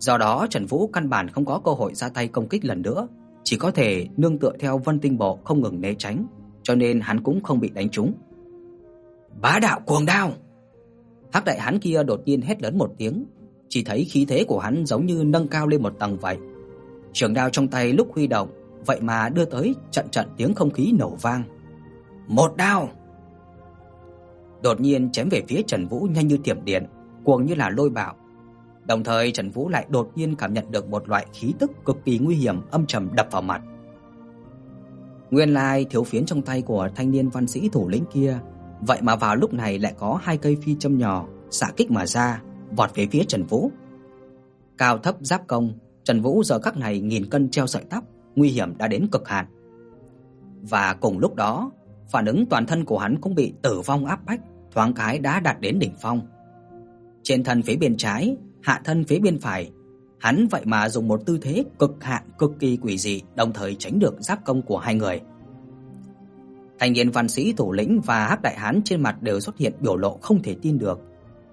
Do đó, Trần Vũ căn bản không có cơ hội ra tay công kích lần nữa, chỉ có thể nương tựa theo Vân Tinh Bộ không ngừng né tránh, cho nên hắn cũng không bị đánh trúng. Bá đạo cuồng đao. Hắc đại hán kia đột nhiên hét lớn một tiếng, chỉ thấy khí thế của hắn giống như nâng cao lên một tầng vậy. Trường đao trong tay lúc huy động, vậy mà đưa tới trận trận tiếng không khí nổ vang. Một đao. Đột nhiên chém về phía Trần Vũ nhanh như thiểm điện, cuồng như là lôi bạo. Đồng thời Trần Vũ lại đột nhiên cảm nhận được một loại khí tức cực kỳ nguy hiểm âm trầm đập vào mặt. Nguyên lai thiếu phiến trong tay của thanh niên văn sĩ thủ lĩnh kia Vậy mà vào lúc này lại có hai cây phi châm nhỏ xạ kích mà ra, vọt về phía Trần Vũ. Cao thấp giáp công, Trần Vũ giờ khắc này nghìn cân treo sợi tóc, nguy hiểm đã đến cực hạn. Và cùng lúc đó, phản ứng toàn thân của hắn cũng bị tử vong áp bách, thoáng cái đã đạt đến đỉnh phong. Trên thân phía bên trái, hạ thân phía bên phải, hắn vậy mà dùng một tư thế cực hạn cực kỳ quỷ dị, đồng thời tránh được giáp công của hai người. Thanh niên văn sĩ thủ lĩnh và Hắc đại hán trên mặt đều xuất hiện biểu lộ không thể tin được,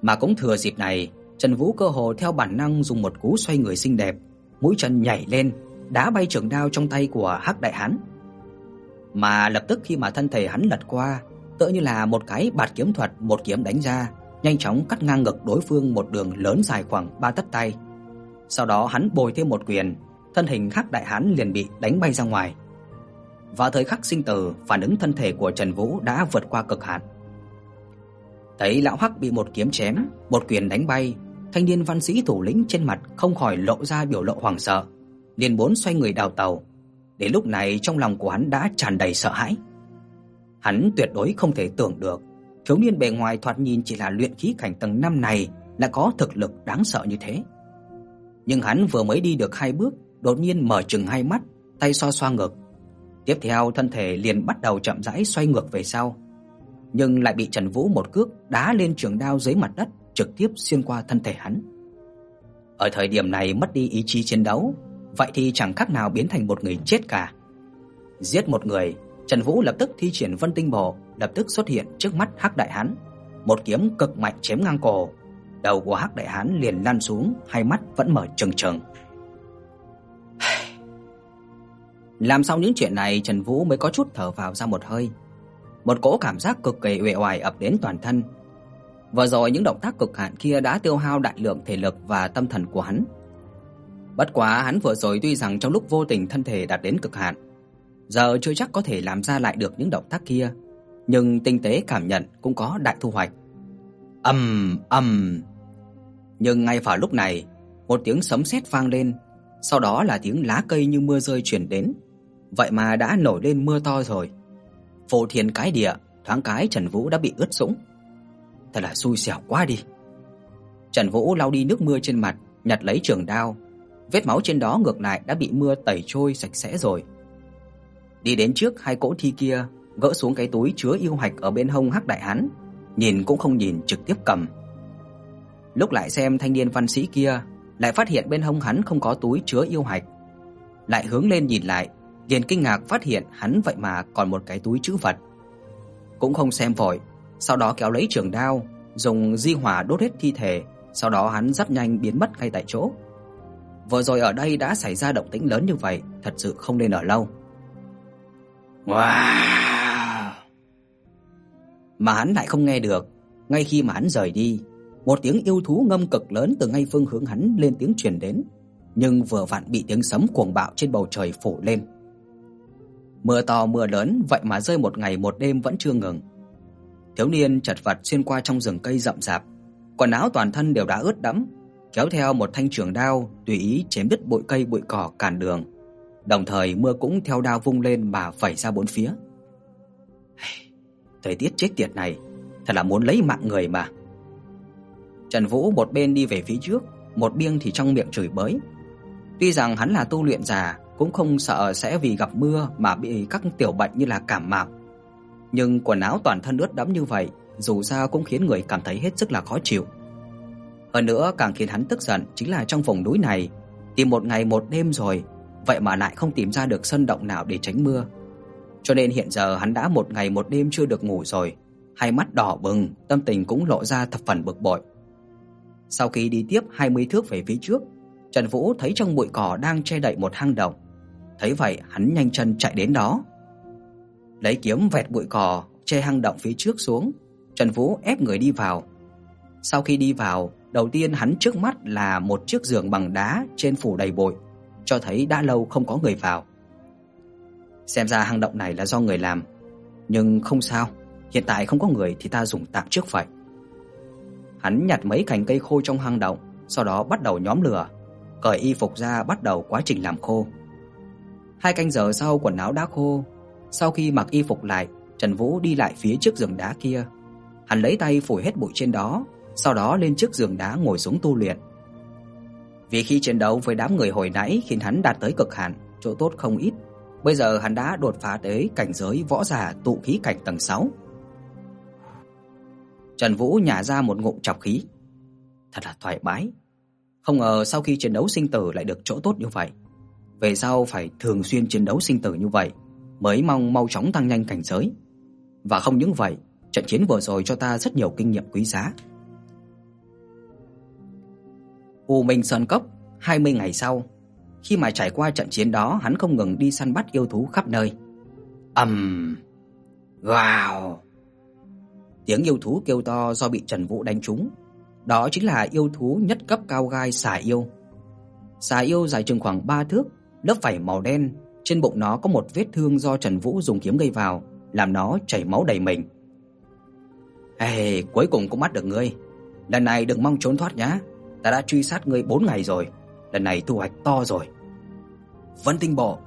mà cũng thừa dịp này, Trần Vũ cơ hồ theo bản năng dùng một cú xoay người xinh đẹp, mũi chân nhảy lên, đá bay trường đao trong tay của Hắc đại hán. Mà lập tức khi mà thân thể hắn lật qua, tựa như là một cái bạt kiếm thuật một kiếm đánh ra, nhanh chóng cắt ngang ngực đối phương một đường lớn dài khoảng 3 tấc tay. Sau đó hắn bồi thêm một quyền, thân hình Hắc đại hán liền bị đánh bay ra ngoài. Vào thời khắc sinh tử, phản ứng thân thể của Trần Vũ đã vượt qua cực hạn. Thấy lão Hắc bị một kiếm chém, một quyền đánh bay, thanh niên văn sĩ thủ lĩnh trên mặt không khỏi lộ ra biểu lộ hoảng sợ, liền bốn xoay người đào tàu. Đến lúc này trong lòng của hắn đã tràn đầy sợ hãi. Hắn tuyệt đối không thể tưởng được, thiếu niên bề ngoài thoạt nhìn chỉ là luyện khí cảnh tầng 5 này là có thực lực đáng sợ như thế. Nhưng hắn vừa mới đi được hai bước, đột nhiên mở trừng hai mắt, tay xoa xoa ngực, Tiếp theo thân thể liền bắt đầu chậm rãi xoay ngược về sau, nhưng lại bị Trần Vũ một cước đá lên trường đao dưới mặt đất, trực tiếp xuyên qua thân thể hắn. Ở thời điểm này mất đi ý chí chiến đấu, vậy thì chẳng khác nào biến thành một người chết cả. Giết một người, Trần Vũ lập tức thi triển Vân Tinh Bộ, lập tức xuất hiện trước mắt Hắc Đại Hán, một kiếm cực mạnh chém ngang cổ. Đầu của Hắc Đại Hán liền lăn xuống, hai mắt vẫn mở trừng trừng. Làm xong những chuyện này, Trần Vũ mới có chút thở vào ra một hơi. Một cỗ cảm giác cực kỳ uể oải ập đến toàn thân. Vừa rồi những động tác cực hạn kia đã tiêu hao đại lượng thể lực và tâm thần của hắn. Bất quá hắn vừa rồi tuy rằng trong lúc vô tình thân thể đạt đến cực hạn, giờ chưa chắc có thể làm ra lại được những động tác kia, nhưng tinh tế cảm nhận cũng có đại thu hoạch. Ầm ầm. Nhưng ngay vào lúc này, một tiếng sấm sét vang lên, sau đó là tiếng lá cây như mưa rơi truyền đến. Vậy mà đã nổi lên mưa to rồi. Phô thiên cái địa, thoáng cái Trần Vũ đã bị ướt sũng. Thật là xui xẻo quá đi. Trần Vũ lau đi nước mưa trên mặt, nhặt lấy trường đao, vết máu trên đó ngược lại đã bị mưa tẩy trôi sạch sẽ rồi. Đi đến trước hai cỗ thi kia, gỡ xuống cái túi chứa yêu hạch ở bên hông Hắc Đại Hán, nhìn cũng không nhìn trực tiếp cầm. Lúc lại xem thanh niên văn sĩ kia, lại phát hiện bên hông hắn không có túi chứa yêu hạch. Lại hướng lên nhìn lại, liền kinh ngạc phát hiện hắn vậy mà còn một cái túi trữ vật. Cũng không xem vội, sau đó kéo lấy trường đao, dùng di hỏa đốt hết thi thể, sau đó hắn rất nhanh biến mất ngay tại chỗ. Vừa rồi ở đây đã xảy ra động tĩnh lớn như vậy, thật sự không nên ở lâu. Wow! Mà hắn lại không nghe được, ngay khi mà hắn rời đi, một tiếng yêu thú ngâm cực lớn từ ngay phương hướng hắn lên tiếng truyền đến, nhưng vừa vặn bị tiếng sấm cuồng bạo trên bầu trời phủ lên. Mưa to mưa lớn vậy mà rơi một ngày một đêm vẫn chưa ngừng. Thiếu niên chật vật xuyên qua trong rừng cây rậm rạp, quần áo toàn thân đều đã ướt đẫm, kéo theo một thanh trường đao tùy ý chém đứt bụi cây bụi cỏ cản đường. Đồng thời mưa cũng theo đao vung lên mà vẩy ra bốn phía. Thời tiết chết tiệt này, thật là muốn lấy mạng người mà. Trần Vũ một bên đi về phía trước, một biêng thì trong miệng chửi bới. Tuy rằng hắn là tu luyện giả, cũng không sợ sẽ vì gặp mưa mà bị các tiểu bệnh như là cảm mạo. Nhưng quần áo toàn thân ướt đẫm như vậy, dù sao cũng khiến người cảm thấy hết sức là khó chịu. Hơn nữa càng khiến hắn tức giận chính là trong vùng núi này, tìm một ngày một đêm rồi, vậy mà lại không tìm ra được sân động nào để tránh mưa. Cho nên hiện giờ hắn đã một ngày một đêm chưa được ngủ rồi, hai mắt đỏ bừng, tâm tình cũng lộ ra thập phần bực bội. Sau khi đi tiếp 20 thước về phía trước, Trần Vũ thấy trong bụi cỏ đang che đậy một hang động. Thấy vậy, hắn nhanh chân chạy đến đó. Lấy kiếm vẹt bụi cỏ che hang động phía trước xuống, Trần Vũ ép người đi vào. Sau khi đi vào, đầu tiên hắn trước mắt là một chiếc giường bằng đá trên phủ đầy bụi, cho thấy đã lâu không có người vào. Xem ra hang động này là do người làm, nhưng không sao, hiện tại không có người thì ta dùng tạm trước vậy. Hắn nhặt mấy cành cây khô trong hang động, sau đó bắt đầu nhóm lửa, cởi y phục ra bắt đầu quá trình làm khô. Hai canh giờ sau quần áo đã khô, sau khi mặc y phục lại, Trần Vũ đi lại phía trước giường đá kia. Hắn lấy tay phủi hết bụi trên đó, sau đó lên trước giường đá ngồi xuống tu luyện. Vì khi chiến đấu với đám người hồi nãy khiến hắn đạt tới cực hạn, chỗ tốt không ít. Bây giờ hắn đã đột phá tới cảnh giới võ giả tụ khí cảnh tầng 6. Trần Vũ nhả ra một ngụm trọc khí. Thật là thoải mái. Không ngờ sau khi chiến đấu sinh tử lại được chỗ tốt như vậy. Về sau phải thường xuyên chiến đấu sinh tử như vậy mới mong mau chóng tăng nhanh cảnh giới. Và không những vậy, trận chiến vừa rồi cho ta rất nhiều kinh nghiệm quý giá. U Minh Sơn Cốc 20 ngày sau, khi mà trải qua trận chiến đó, hắn không ngừng đi săn bắt yêu thú khắp nơi. Ầm. Um, wow. Tiếng yêu thú kêu to do bị Trần Vũ đánh trúng. Đó chính là yêu thú nhất cấp cao gai xà yêu. Xà yêu dài chừng khoảng 3 thước, lớp vảy màu đen, trên bụng nó có một vết thương do Trần Vũ dùng kiếm gây vào, làm nó chảy máu đầy mình. "Ê, cuối cùng cũng bắt được ngươi. Lần này đừng mong trốn thoát nhé. Ta đã truy sát ngươi 4 ngày rồi, lần này thu hoạch to rồi." Vân Tinh Bộ.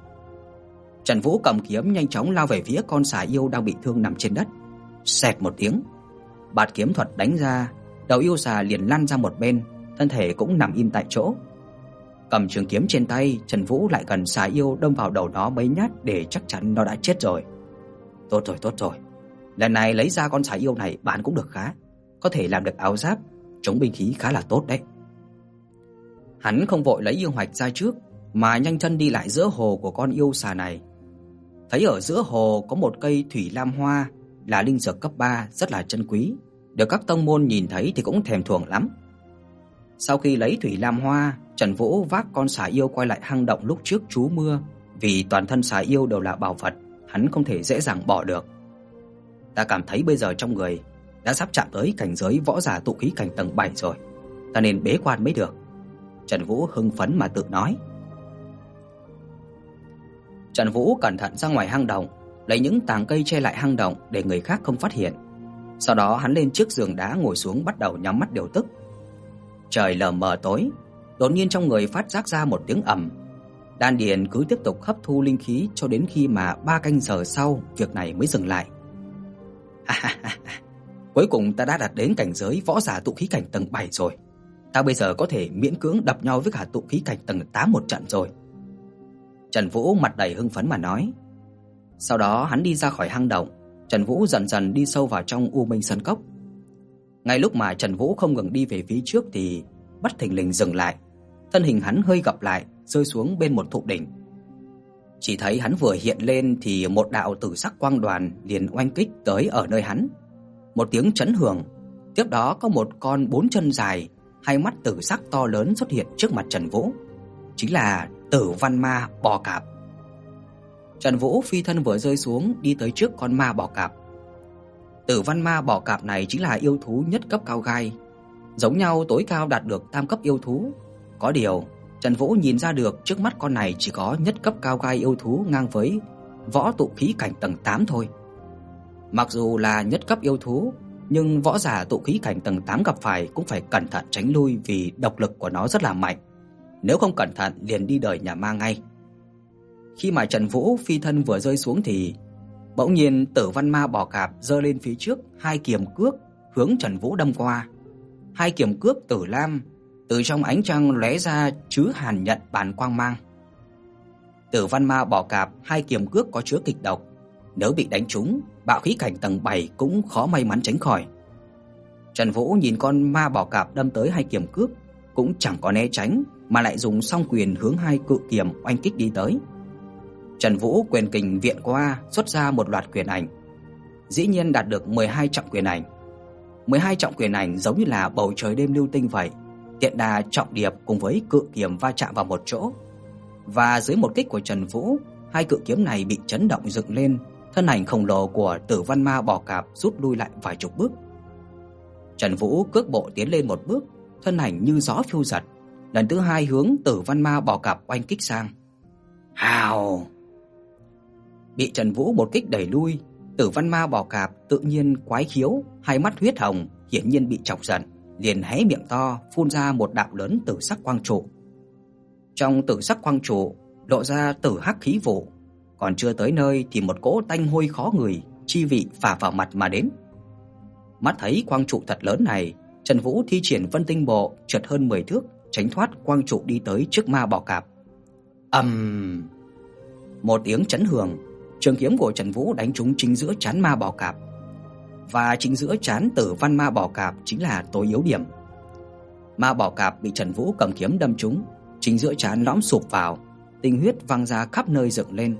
Trần Vũ cầm kiếm nhanh chóng lao về phía con xà yêu đang bị thương nằm trên đất. Xẹt một tiếng, bạt kiếm thuật đánh ra, đầu yêu xà liền lăn ra một bên, thân thể cũng nằm im tại chỗ. Cầm trường kiếm trên tay, Trần Vũ lại gần xà yêu đâm vào đầu nó mấy nhát để chắc chắn nó đã chết rồi. Tốt rồi, tốt rồi. Lần này lấy ra con xà yêu này bán cũng được khá, có thể làm được áo giáp, chống binh khí khá là tốt đấy. Hắn không vội lấy yêu hoạch ra trước, mà nhanh chân đi lại giữa hồ của con yêu xà này. Thấy ở giữa hồ có một cây thủy lam hoa là linh dược cấp 3 rất là chân quý, được các tông môn nhìn thấy thì cũng thèm thuồng lắm. Sau khi lấy thủy lam hoa, Trần Vũ vác con xà yêu quay lại hang động lúc trước trú mưa, vì toàn thân xà yêu đều là bảo vật, hắn không thể dễ dàng bỏ được. Ta cảm thấy bây giờ trong người đã sắp chạm tới cảnh giới võ giả tụ khí cảnh tầng 7 rồi, ta nên bế quan mới được." Trần Vũ hưng phấn mà tự nói. Trần Vũ cẩn thận ra ngoài hang động, lấy những tàng cây che lại hang động để người khác không phát hiện. Sau đó hắn lên chiếc giường đá ngồi xuống bắt đầu nhắm mắt điều tức. Trời lờ mờ tối, đột nhiên trong người phát giác ra một tiếng ầm. Đan điền cứ tiếp tục hấp thu linh khí cho đến khi mà 3 canh giờ sau, việc này mới dừng lại. Cuối cùng ta đã đạt đến cảnh giới võ giả tụ khí cảnh tầng 7 rồi. Ta bây giờ có thể miễn cưỡng đập nhau với cả tụ khí cảnh tầng 8 một trận rồi. Trần Vũ mặt đầy hưng phấn mà nói. Sau đó hắn đi ra khỏi hang động, Trần Vũ dần dần đi sâu vào trong U Minh Sơn cốc. Ngay lúc mà Trần Vũ không ngừng đi về phía trước thì bất thình lình dừng lại, thân hình hắn hơi gập lại, rơi xuống bên một thụ đỉnh. Chỉ thấy hắn vừa hiện lên thì một đạo tử sắc quang đoàn liền oanh kích tới ở nơi hắn. Một tiếng chấn hưởng, tiếp đó có một con bốn chân dài, hai mắt tử sắc to lớn xuất hiện trước mặt Trần Vũ. Chính là Tử Văn Ma bò cạp. Trần Vũ phi thân vừa rơi xuống đi tới trước con ma bò cạp. Tử Văn Ma bò cạp này chính là yêu thú nhất cấp cao gai, giống nhau tối cao đạt được tam cấp yêu thú. Có điều, Trần Vũ nhìn ra được trước mắt con này chỉ có nhất cấp cao gai yêu thú ngang với võ tụ khí cảnh tầng 8 thôi. Mặc dù là nhất cấp yêu thú, nhưng võ giả tụ khí cảnh tầng 8 gặp phải cũng phải cẩn thận tránh lui vì độc lực của nó rất là mạnh. Nếu không cẩn thận liền đi đời nhà ma ngay. Khi mà Trần Vũ phi thân vừa rơi xuống thì bỗng nhiên Tử Văn Ma bỏ cạp giơ lên phía trước hai kiềm cước hướng Trần Vũ đâm qua. Hai kiềm cước tử lam từ trong ánh trăng lóe ra chứa hàn nhận bản quang mang. Tử Văn Ma bỏ cạp hai kiềm cước có chứa kịch độc, nếu bị đánh trúng, bạo khí cảnh tầng 7 cũng khó may mắn tránh khỏi. Trần Vũ nhìn con ma bỏ cạp đâm tới hai kiếm cướp cũng chẳng có né tránh mà lại dùng song quyền hướng hai cự kiếm oanh kích đi tới. Trần Vũ quyền kình viện qua, xuất ra một loạt quyền ảnh. Dĩ nhiên đạt được 12 trọng quyền ảnh. 12 trọng quyền ảnh giống như là bầu trời đêm lưu tinh vậy, tiện đà trọng điệp cùng với cự kiếm va chạm vào một chỗ. Và dưới một kích của Trần Vũ, hai cự kiếm này bị chấn động dựng lên, thân ảnh khổng lồ của Tử Văn Ma bò cạp rút lui lại vài chục bước. Trần Vũ cước bộ tiến lên một bước, thân ảnh như gió phiêu giật, lần thứ hai hướng Tử Văn Ma bò cạp oanh kích sang. Hào! Bị Trần Vũ một kích đẩy lui, Tử Văn Ma bò cạp tự nhiên quái khiếu, hai mắt huyết hồng, hiển nhiên bị chọc giận, liền hé miệng to phun ra một đạo lớn tử sắc quang trụ. Trong tử sắc quang trụ lộ ra tử hắc khí vụ, còn chưa tới nơi thì một cỗ tanh hôi khó người chi vị phả vào mặt mà đến. Mắt thấy quang trụ thật lớn này, Trần Vũ thi triển Vân Tinh Bộ, trượt hơn 10 thước, tránh thoát quang trụ đi tới trước ma bò cạp. Ầm! Um, một tiếng chấn hưởng, trường kiếm của Trần Vũ đánh trúng chính giữa trán ma bò cạp. Và chính giữa trán Tử Văn ma bò cạp chính là tối yếu điểm. Ma bò cạp bị Trần Vũ cầm kiếm đâm trúng, chính giữa trán lõm sụp vào, tinh huyết văng ra khắp nơi dựng lên,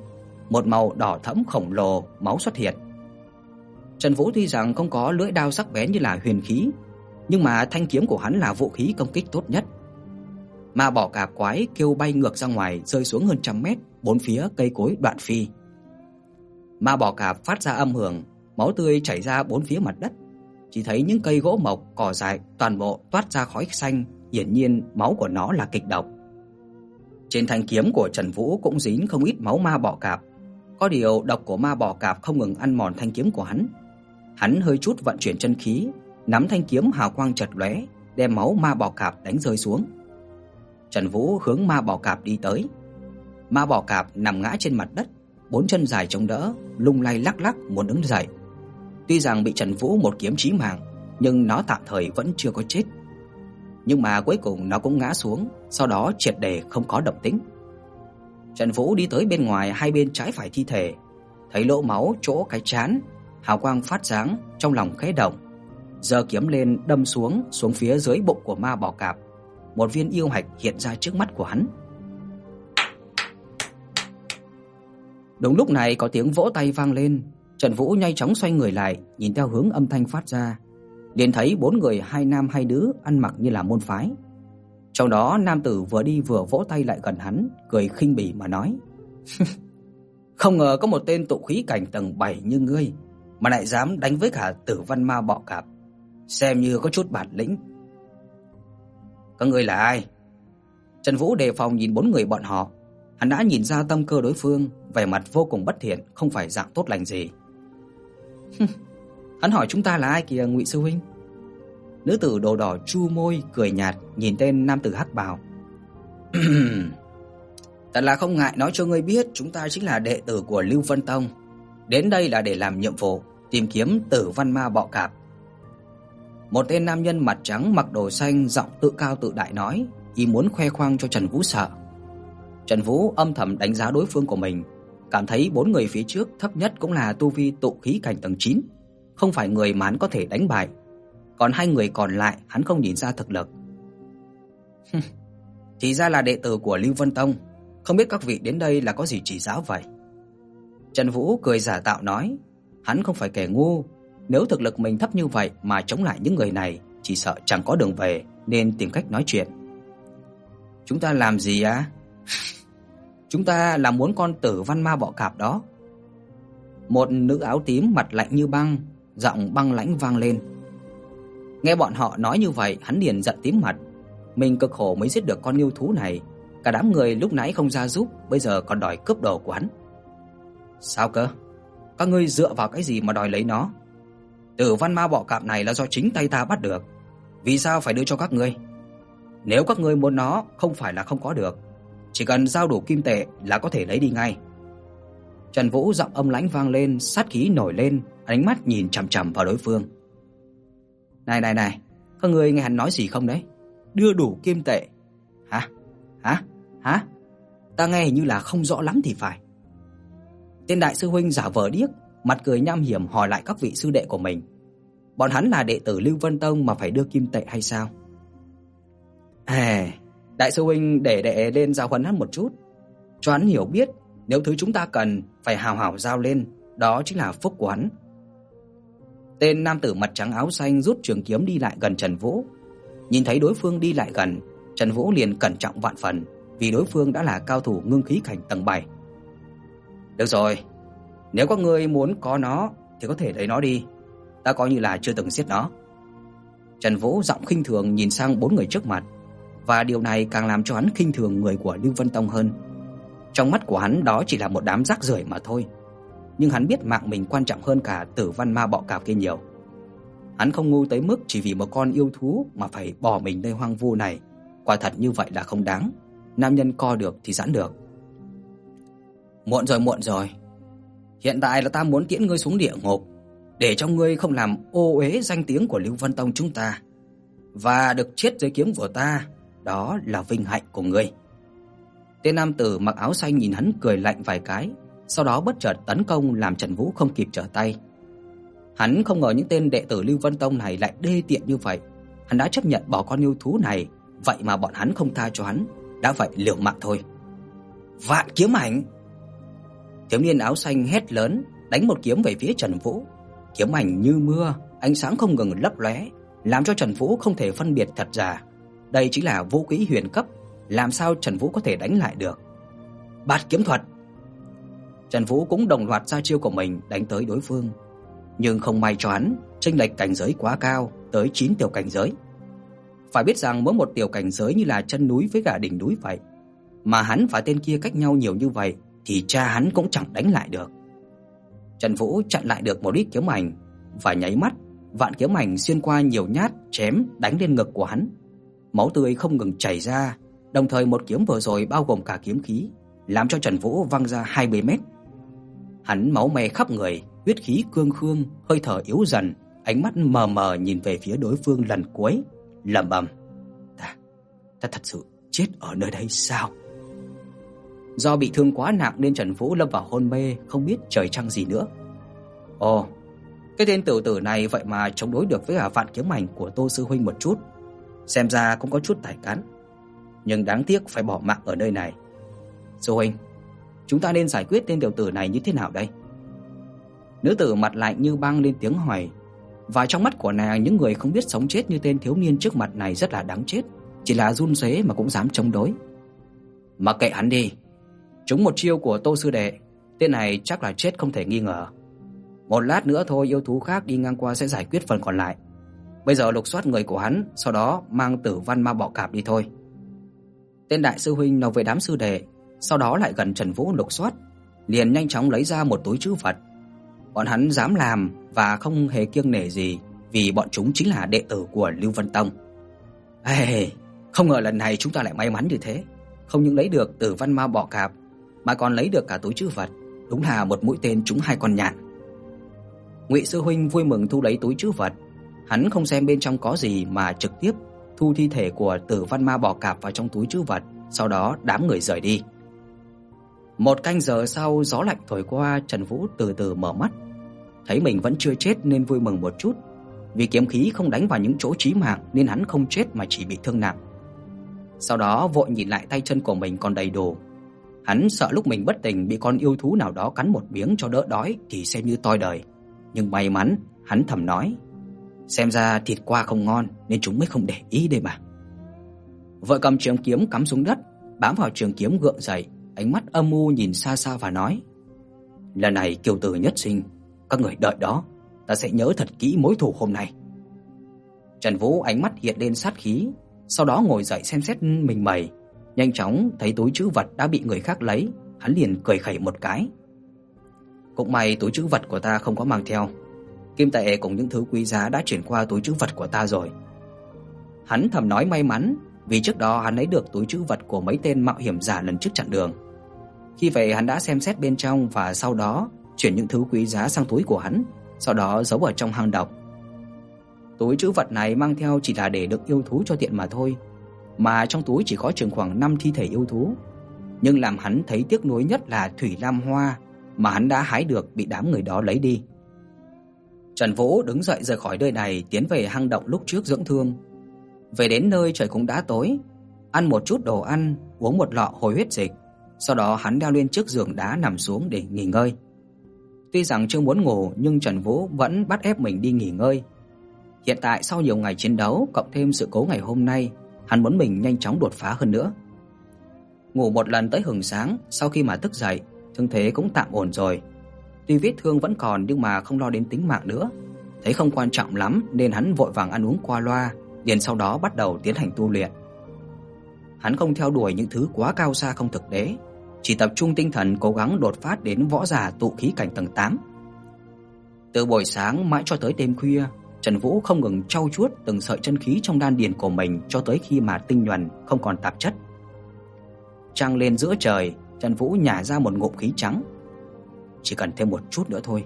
một màu đỏ thẫm khổng lồ máu xuất hiện. Trần Vũ tuy rằng không có lưỡi đao sắc bén như là huyền khí, nhưng mà thanh kiếm của hắn là vũ khí công kích tốt nhất. Ma bỏ cạp quái kêu bay ngược ra ngoài, rơi xuống hơn trăm mét, bốn phía cây cối đoạn phi. Ma bò cạp phát ra âm hưởng, máu tươi chảy ra bốn phía mặt đất. Chỉ thấy những cây gỗ mộc, cỏ dại toàn bộ toát ra khói xanh, hiển nhiên máu của nó là kịch độc. Trên thanh kiếm của Trần Vũ cũng dính không ít máu ma bọ cạp. Có điều độc của ma bò cạp không ngừng ăn mòn thanh kiếm của hắn. Hắn hơi chút vận chuyển chân khí, nắm thanh kiếm hào quang chợt lóe, đem máu ma bò cạp đánh rơi xuống. Trần Vũ hướng ma bò cạp đi tới. Ma bò cạp nằm ngã trên mặt đất, bốn chân dài chống đỡ, lung lay lắc lắc muốn đứng dậy. Tuy rằng bị Trần Vũ một kiếm chí mạng, nhưng nó tạm thời vẫn chưa có chết. Nhưng mà cuối cùng nó cũng ngã xuống, sau đó triệt để không có động tĩnh. Trần Vũ đi tới bên ngoài hai bên trái phải thi thể, thấy lỗ máu chỗ cái trán, hào quang phát sáng, trong lòng khẽ động, giơ kiếm lên đâm xuống xuống phía dưới bụng của ma bò cạp. Một viên yêu hạch hiện ra trước mắt của hắn. Đúng lúc này có tiếng vỗ tay vang lên, Trần Vũ nhanh chóng xoay người lại, nhìn theo hướng âm thanh phát ra, liền thấy bốn người hai nam hai nữ ăn mặc như là môn phái. Trong đó nam tử vừa đi vừa vỗ tay lại gần hắn, cười khinh bỉ mà nói: "Không ngờ có một tên tụ khí cảnh tầng 7 như ngươi mà lại dám đánh với cả Tử Văn Ma bọ cạp, xem như có chút bản lĩnh. Các ngươi là ai? Trần Vũ đề phòng nhìn bốn người bọn họ, hắn đã nhìn ra tâm cơ đối phương, vẻ mặt vô cùng bất thiện, không phải dạng tốt lành gì. hắn hỏi chúng ta là ai kìa Ngụy sư huynh? Nữ tử đồ đỏ chu môi cười nhạt nhìn tên nam tử hắc bào. Thật là không ngại nói cho ngươi biết chúng ta chính là đệ tử của Lưu Vân Tông. Đến đây là để làm nhiệm vụ tìm kiếm Tử Văn Ma bọ cạp. Một tên nam nhân mặt trắng mặc đồ xanh giọng tự cao tự đại nói, ý muốn khoe khoang cho Trần Vũ sợ. Trần Vũ âm thầm đánh giá đối phương của mình, cảm thấy bốn người phía trước thấp nhất cũng là tu vi tụ khí cảnh tầng 9, không phải người mán có thể đánh bại. Còn hai người còn lại hắn không nhìn ra thực lực. Thì ra là đệ tử của Lưu Vân Tông, không biết các vị đến đây là có gì chỉ giáo vậy? Trần Vũ cười giả tạo nói, hắn không phải kẻ ngu, nếu thực lực mình thấp như vậy mà chống lại những người này, chỉ sợ chẳng có đường về nên tìm cách nói chuyện. Chúng ta làm gì á? À? Chúng ta là muốn con tử văn ma bọ cạp đó. Một nữ áo tím mặt lạnh như băng, giọng băng lãnh vang lên. Nghe bọn họ nói như vậy, hắn liền giận tím mặt. Mình cực khổ mới giết được con yêu thú này, cả đám người lúc nãy không ra giúp, bây giờ còn đòi cướp đồ của hắn. Sao cơ? Các ngươi dựa vào cái gì mà đòi lấy nó? Tử văn ma bọ cạp này là do chính tay ta bắt được, vì sao phải đưa cho các ngươi? Nếu các ngươi muốn nó, không phải là không có được, chỉ cần giao đủ kim tệ là có thể lấy đi ngay. Trần Vũ giọng âm lãnh vang lên, sát khí nổi lên, ánh mắt nhìn chằm chằm vào đối phương. "Này này này, các ngươi nghe hắn nói gì không đấy? Đưa đủ kim tệ." "Hả? Hả? Hả?" Ta nghe như là không rõ lắm thì phải. Tên đại sư huynh giả vờ điếc, mặt cười nham hiểm hỏi lại các vị sư đệ của mình. Bọn hắn là đệ tử Lưu Vân Tông mà phải đưa kim tệ hay sao? À, đại sư huynh để đệ lên giáo huấn hắn một chút, cho hắn hiểu biết nếu thứ chúng ta cần phải hào hào giao lên, đó chính là phúc của hắn. Tên nam tử mặt trắng áo xanh rút trường kiếm đi lại gần Trần Vũ. Nhìn thấy đối phương đi lại gần, Trần Vũ liền cẩn trọng vạn phần, vì đối phương đã là cao thủ ngưng khí cảnh tầng 7. Được rồi, nếu có người muốn có nó thì có thể lấy nó đi, ta coi như là chưa từng giết nó. Trần Vũ giọng khinh thường nhìn sang bốn người trước mặt, và điều này càng làm cho hắn khinh thường người của Lưu Vân Tông hơn. Trong mắt của hắn đó chỉ là một đám rác rưởi mà thôi, nhưng hắn biết mạng mình quan trọng hơn cả Tử Văn Ma bọ cạp kia nhiều. Hắn không ngu tới mức chỉ vì một con yêu thú mà phải bỏ mình nơi hoang vu này, quả thật như vậy là không đáng. Nam nhân co được thì giãn được. Muộn rồi, muộn rồi. Hiện tại là ta muốn tiễn ngươi xuống địa ngục, để cho ngươi không làm ô uế danh tiếng của Lưu Vân Tông chúng ta và được chết dưới kiếm của ta, đó là vinh hạnh của ngươi. Tên nam tử mặc áo xanh nhìn hắn cười lạnh vài cái, sau đó bất chợt tấn công làm Trần Vũ không kịp trở tay. Hắn không ngờ những tên đệ tử Lưu Vân Tông này lại đê tiện như vậy. Hắn đã chấp nhận bỏ con yêu thú này, vậy mà bọn hắn không tha cho hắn, đã vậy liều mạng thôi. Vạn kiếm ảnh. Thiếu niên áo xanh hét lớn, đánh một kiếm về phía Trần Vũ. Kiếm ảnh như mưa, ánh sáng không ngừng lấp lóe, làm cho Trần Vũ không thể phân biệt thật giả. Đây chính là vũ khí huyền cấp, làm sao Trần Vũ có thể đánh lại được? Bát kiếm thuật. Trần Vũ cũng đồng loạt ra chiêu của mình đánh tới đối phương, nhưng không may cho hắn, chênh lệch cảnh giới quá cao, tới 9 tiểu cảnh giới. Phải biết rằng mỗi một tiểu cảnh giới như là chân núi với cả đỉnh núi vậy, mà hắn và tên kia cách nhau nhiều như vậy thì cha hắn cũng chẳng đánh lại được. Trần Vũ chặn lại được một ít kiếm ảnh và nháy mắt, vạn kiếm ảnh xuyên qua nhiều nhát chém đánh lên ngực của hắn. Máu tươi không ngừng chảy ra, đồng thời một kiếm vừa rồi bao gồm cả kiếm khí, làm cho Trần Vũ văng ra 20 mét. Hắn máu me khắp người, huyết khí cương khương, hơi thở yếu dần, ánh mắt mờ mờ nhìn về phía đối phương lần cuối, lẩm bẩm: "Ta, ta thật sự chết ở nơi đây sao?" Do bị thương quá nặng nên Trần Vũ lâm vào hôn mê, không biết trời trăng gì nữa. Ồ, cái tên tiểu tử này vậy mà chống đối được với hà vạn kiếm ảnh của Tô sư huynh một chút, xem ra cũng có chút tài cán. Nhưng đáng tiếc phải bỏ mạng ở nơi này. Sư huynh, chúng ta nên giải quyết tên tiểu tử này như thế nào đây? Nữ tử mặt lạnh như băng lên tiếng hỏi, và trong mắt của nàng những người không biết sống chết như tên thiếu niên trước mặt này rất là đáng chết, chỉ là run rế mà cũng dám chống đối. mà kệ hắn đi, Chúng một chiêu của Tô sư đệ, tên này chắc là chết không thể nghi ngờ. Một lát nữa thôi yêu thú khác đi ngang qua sẽ giải quyết phần còn lại. Bây giờ lục soát người của hắn, sau đó mang Tử Văn Ma Bọ Cạp đi thôi." Tên đại sư huynh nói với đám sư đệ, sau đó lại gần Trần Vũ lục soát, liền nhanh chóng lấy ra một túi trữ vật. Bọn hắn dám làm và không hề kiêng nể gì, vì bọn chúng chính là đệ tử của Lưu Vân Tông. Ê, không ngờ lần này chúng ta lại may mắn như thế, không những lấy được Tử Văn Ma bỏ Cạp mà còn lấy được cả túi trữ vật, đúng là một mũi tên trúng hai con nhạn. Ngụy sư huynh vui mừng thu lấy túi trữ vật, hắn không xem bên trong có gì mà trực tiếp thu thi thể của Tử Văn Ma bỏ Cạp vào trong túi trữ vật, sau đó đám người rời đi. Một canh giờ sau, gió lạnh thổi qua, Trần Vũ từ từ mở mắt. Thấy mình vẫn chưa chết nên vui mừng một chút, vì kiếm khí không đánh vào những chỗ chí mạng nên hắn không chết mà chỉ bị thương nặng. Sau đó vội nhìn lại tay chân của mình còn đầy đồ Hắn sợ lúc mình bất tỉnh bị con yêu thú nào đó cắn một miếng cho đỡ đói thì xem như toi đời. Nhưng may mắn, hắn thầm nói, xem ra thịt qua không ngon nên chúng mới không để ý đây mà. Vợ cầm trường kiếm cắm xuống đất, bám vào trường kiếm gượng dậy, ánh mắt âm u nhìn xa xa và nói: "Lần này kiều tử nhất sinh, các người đợi đó, ta sẽ nhớ thật kỹ mối thù hôm nay." Trần Vũ ánh mắt hiện lên sát khí, sau đó ngồi dậy xem xét mình mày, nhanh chóng thấy túi trữ vật đã bị người khác lấy, hắn liền cười khẩy một cái. Cũng may túi trữ vật của ta không có mang theo. Kim tệ cùng những thứ quý giá đã chuyển qua túi trữ vật của ta rồi. Hắn thầm nói may mắn, vì trước đó hắn lấy được túi trữ vật của mấy tên mạo hiểm giả lần trước chặn đường. Khi về hắn đã xem xét bên trong và sau đó chuyển những thứ quý giá sang túi của hắn, sau đó giấu ở trong hang động. Túi trữ vật này mang theo chỉ là để đựng yêu thú cho tiện mà thôi, mà trong túi chỉ có chừng khoảng 5 thi thể yêu thú. Nhưng làm hắn thấy tiếc nuối nhất là thủy lam hoa mà hắn đã hái được bị đám người đó lấy đi. Trần Vũ đứng dậy rời khỏi nơi này, tiến về hang động lúc trước dưỡng thương. Về đến nơi trời cũng đã tối, ăn một chút đồ ăn, uống một lọ hồi huyết dịch, sau đó hắn leo lên chiếc giường đá nằm xuống để nghỉ ngơi. Tuy rằng chưa muốn ngủ nhưng Trần Vũ vẫn bắt ép mình đi nghỉ ngơi. Hiện tại sau nhiều ngày chiến đấu cộng thêm sự cố ngày hôm nay, hắn muốn mình nhanh chóng đột phá hơn nữa. Ngủ một lần tới hừng sáng, sau khi mà thức dậy, thương thế cũng tạm ổn rồi. Tuy vết thương vẫn còn nhưng mà không lo đến tính mạng nữa. Thấy không quan trọng lắm nên hắn vội vàng ăn uống qua loa, liền sau đó bắt đầu tiến hành tu luyện. Hắn không theo đuổi những thứ quá cao xa không thực tế, chỉ tập trung tinh thần cố gắng đột phá đến võ giả tụ khí cảnh tầng 8. Từ buổi sáng mãi cho tới đêm khuya, Trần Vũ không ngừng trau chuốt từng sợi chân khí trong đan điền của mình cho tới khi mà tinh nhuần không còn tạp chất. Trăng lên giữa trời, Trần Vũ nhả ra một ngụm khí trắng. Chỉ cần thêm một chút nữa thôi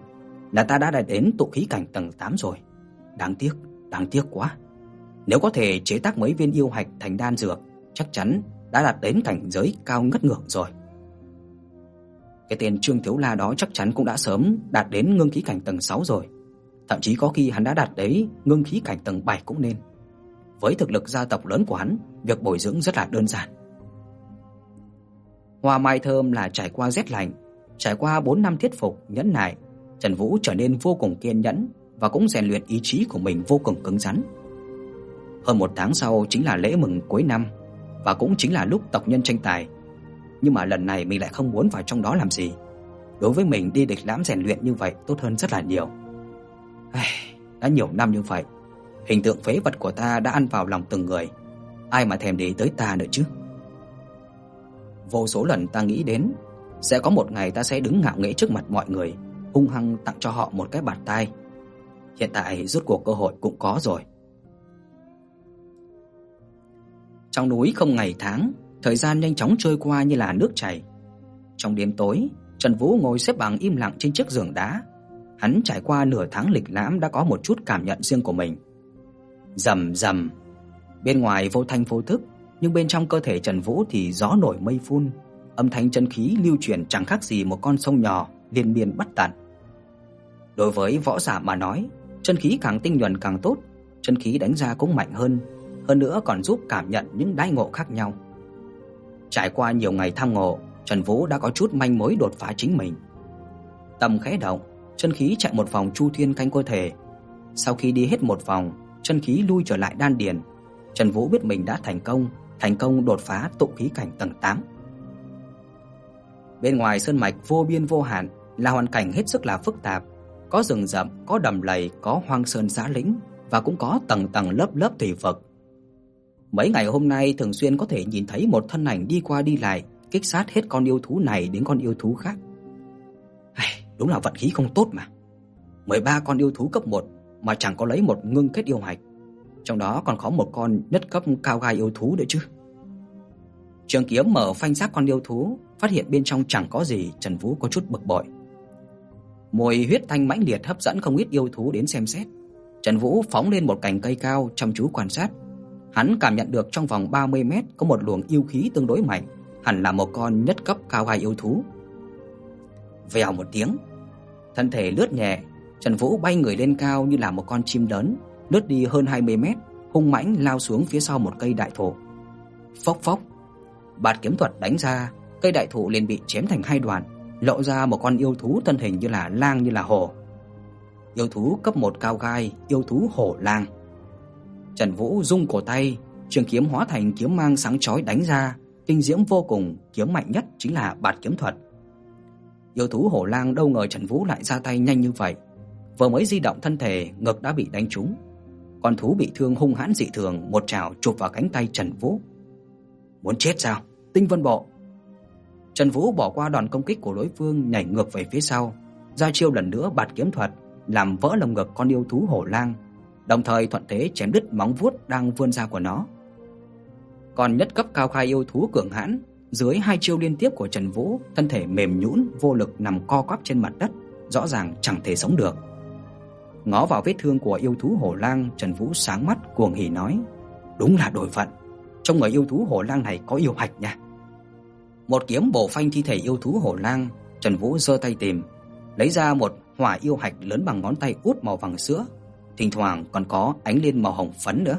là ta đã đạt đến tụ khí cảnh tầng 8 rồi. Đáng tiếc, đáng tiếc quá. Nếu có thể chế tác mấy viên yêu hạch thành đan dược, chắc chắn đã đạt đến cảnh giới cao ngất ngưỡng rồi. Cái tên Trương Thiếu La đó chắc chắn cũng đã sớm đạt đến ngưng khí cảnh tầng 6 rồi. Thậm chí có khi hắn đã đạt đấy ngưng khí cảnh tầng 7 cũng nên. Với thực lực gia tộc lớn của hắn, việc bồi dưỡng rất là đơn giản. Hoa mai thơm là trải qua rét lạnh, trải qua 4 năm thiết phục nhẫn nại, Trần Vũ trở nên vô cùng kiên nhẫn và cũng rèn luyện ý chí của mình vô cùng cứng rắn. Hơn một tháng sau chính là lễ mừng cuối năm và cũng chính là lúc tộc nhân tranh tài. Nhưng mà lần này mình lại không muốn vào trong đó làm gì. Đối với mình đi địch lãm rèn luyện như vậy tốt hơn rất là nhiều. Ai, đã nhiều năm như vậy, hình tượng phế vật của ta đã ăn vào lòng từng người, ai mà thèm để ý tới ta nữa chứ. Vô số lần ta nghĩ đến sẽ có một ngày ta sẽ đứng ngạo nghễ trước mặt mọi người, hung hăng tặng cho họ một cái bạt tai. Hiện tại rốt cuộc cơ hội cũng có rồi. Trong núi không ngày tháng, thời gian nhanh chóng trôi qua như là nước chảy. Trong đêm tối, Trần Vũ ngồi xếp bằng im lặng trên chiếc giường đá. Hắn trải qua nửa tháng lịch lãm đã có một chút cảm nhận riêng của mình. Rầm rầm, bên ngoài vô thanh vô thức, nhưng bên trong cơ thể Trần Vũ thì gió nổi mây phun, âm thanh chân khí lưu chuyển chẳng khác gì một con sông nhỏ liên miên bất tận. Đối với võ giả mà nói, chân khí càng tinh nhuần càng tốt, chân khí đánh ra cũng mạnh hơn, hơn nữa còn giúp cảm nhận những đãi ngộ khác nhau. Trải qua nhiều ngày tham ngộ, Trần Vũ đã có chút manh mối đột phá chính mình. Tâm khẽ động, chân khí chạy một vòng chu thiên canh cơ thể. Sau khi đi hết một vòng, chân khí lui trở lại đan điền. Trần Vũ biết mình đã thành công, thành công đột phá tụ khí cảnh tầng 8. Bên ngoài sơn mạch vô biên vô hạn là hoàn cảnh hết sức là phức tạp, có rừng rậm, có đầm lầy, có hoang sơn dã lĩnh, và cũng có tầng tầng lớp lớp thủy vực. Mấy ngày hôm nay thường xuyên có thể nhìn thấy một thân ảnh đi qua đi lại, kích sát hết con yêu thú này đến con yêu thú khác. Hay, đúng là vận khí không tốt mà. 13 con yêu thú cấp 1 mà chẳng có lấy một ngưng kết yêu hạch. Trong đó còn có một con nhất cấp cao gai yêu thú nữa chứ. Trường kiếm mở phanh xác con yêu thú, phát hiện bên trong chẳng có gì, Trần Vũ có chút bực bội. Mùi huyết thanh mãnh liệt hấp dẫn không ít yêu thú đến xem xét. Trần Vũ phóng lên một cành cây cao chăm chú quan sát. Hắn cảm nhận được trong vòng 30 mét có một luồng yêu khí tương đối mạnh, hẳn là một con nhất cấp cao gai yêu thú. Vèo một tiếng, thân thể lướt nhẹ, Trần Vũ bay người lên cao như là một con chim lớn, lướt đi hơn 20 mét, hung mãnh lao xuống phía sau một cây đại thụ. Phốc phốc, bạt kiếm thuật đánh ra, cây đại thụ liền bị chém thành hai đoạn, lộ ra một con yêu thú thân hình như là lang như là hổ. Yêu thú cấp 1 cao gai, yêu thú hổ lang. Trần Vũ rung cổ tay, trường kiếm hóa thành kiếm mang sáng chói đánh ra, kinh diễm vô cùng, kiếm mạnh nhất chính là bạt kiếm thuật. Yêu thú hổ lang đâu ngờ Trần Vũ lại ra tay nhanh như vậy, vừa mới di động thân thể, ngực đã bị đánh trúng. Con thú bị thương hung hãn dị thường, một trảo chụp vào cánh tay Trần Vũ. Muốn chết sao? Tinh Vân Bộ. Trần Vũ bỏ qua đòn công kích của đối phương, nhảy ngược về phía sau, ra chiêu lần nữa bạt kiếm thuật, làm vỡ lồng ngực con yêu thú hổ lang, đồng thời thuận thế chém đứt móng vuốt đang vươn ra của nó. Còn nhất cấp cao khai yêu thú cường hãn, dưới hai chiêu liên tiếp của Trần Vũ, thân thể mềm nhũn vô lực nằm co quắp trên mặt đất, rõ ràng chẳng thể sống được. Ngó vào vết thương của yêu thú hổ lang, Trần Vũ sáng mắt cuồng hỉ nói: "Đúng là đổi phận, trong người yêu thú hổ lang này có yêu hạch nha." Một kiếm bổ phanh thi thể yêu thú hổ lang, Trần Vũ giơ tay tìm, lấy ra một hỏa yêu hạch lớn bằng ngón tay út màu vàng sữa, thỉnh thoảng còn có ánh lên màu hồng phấn nữa.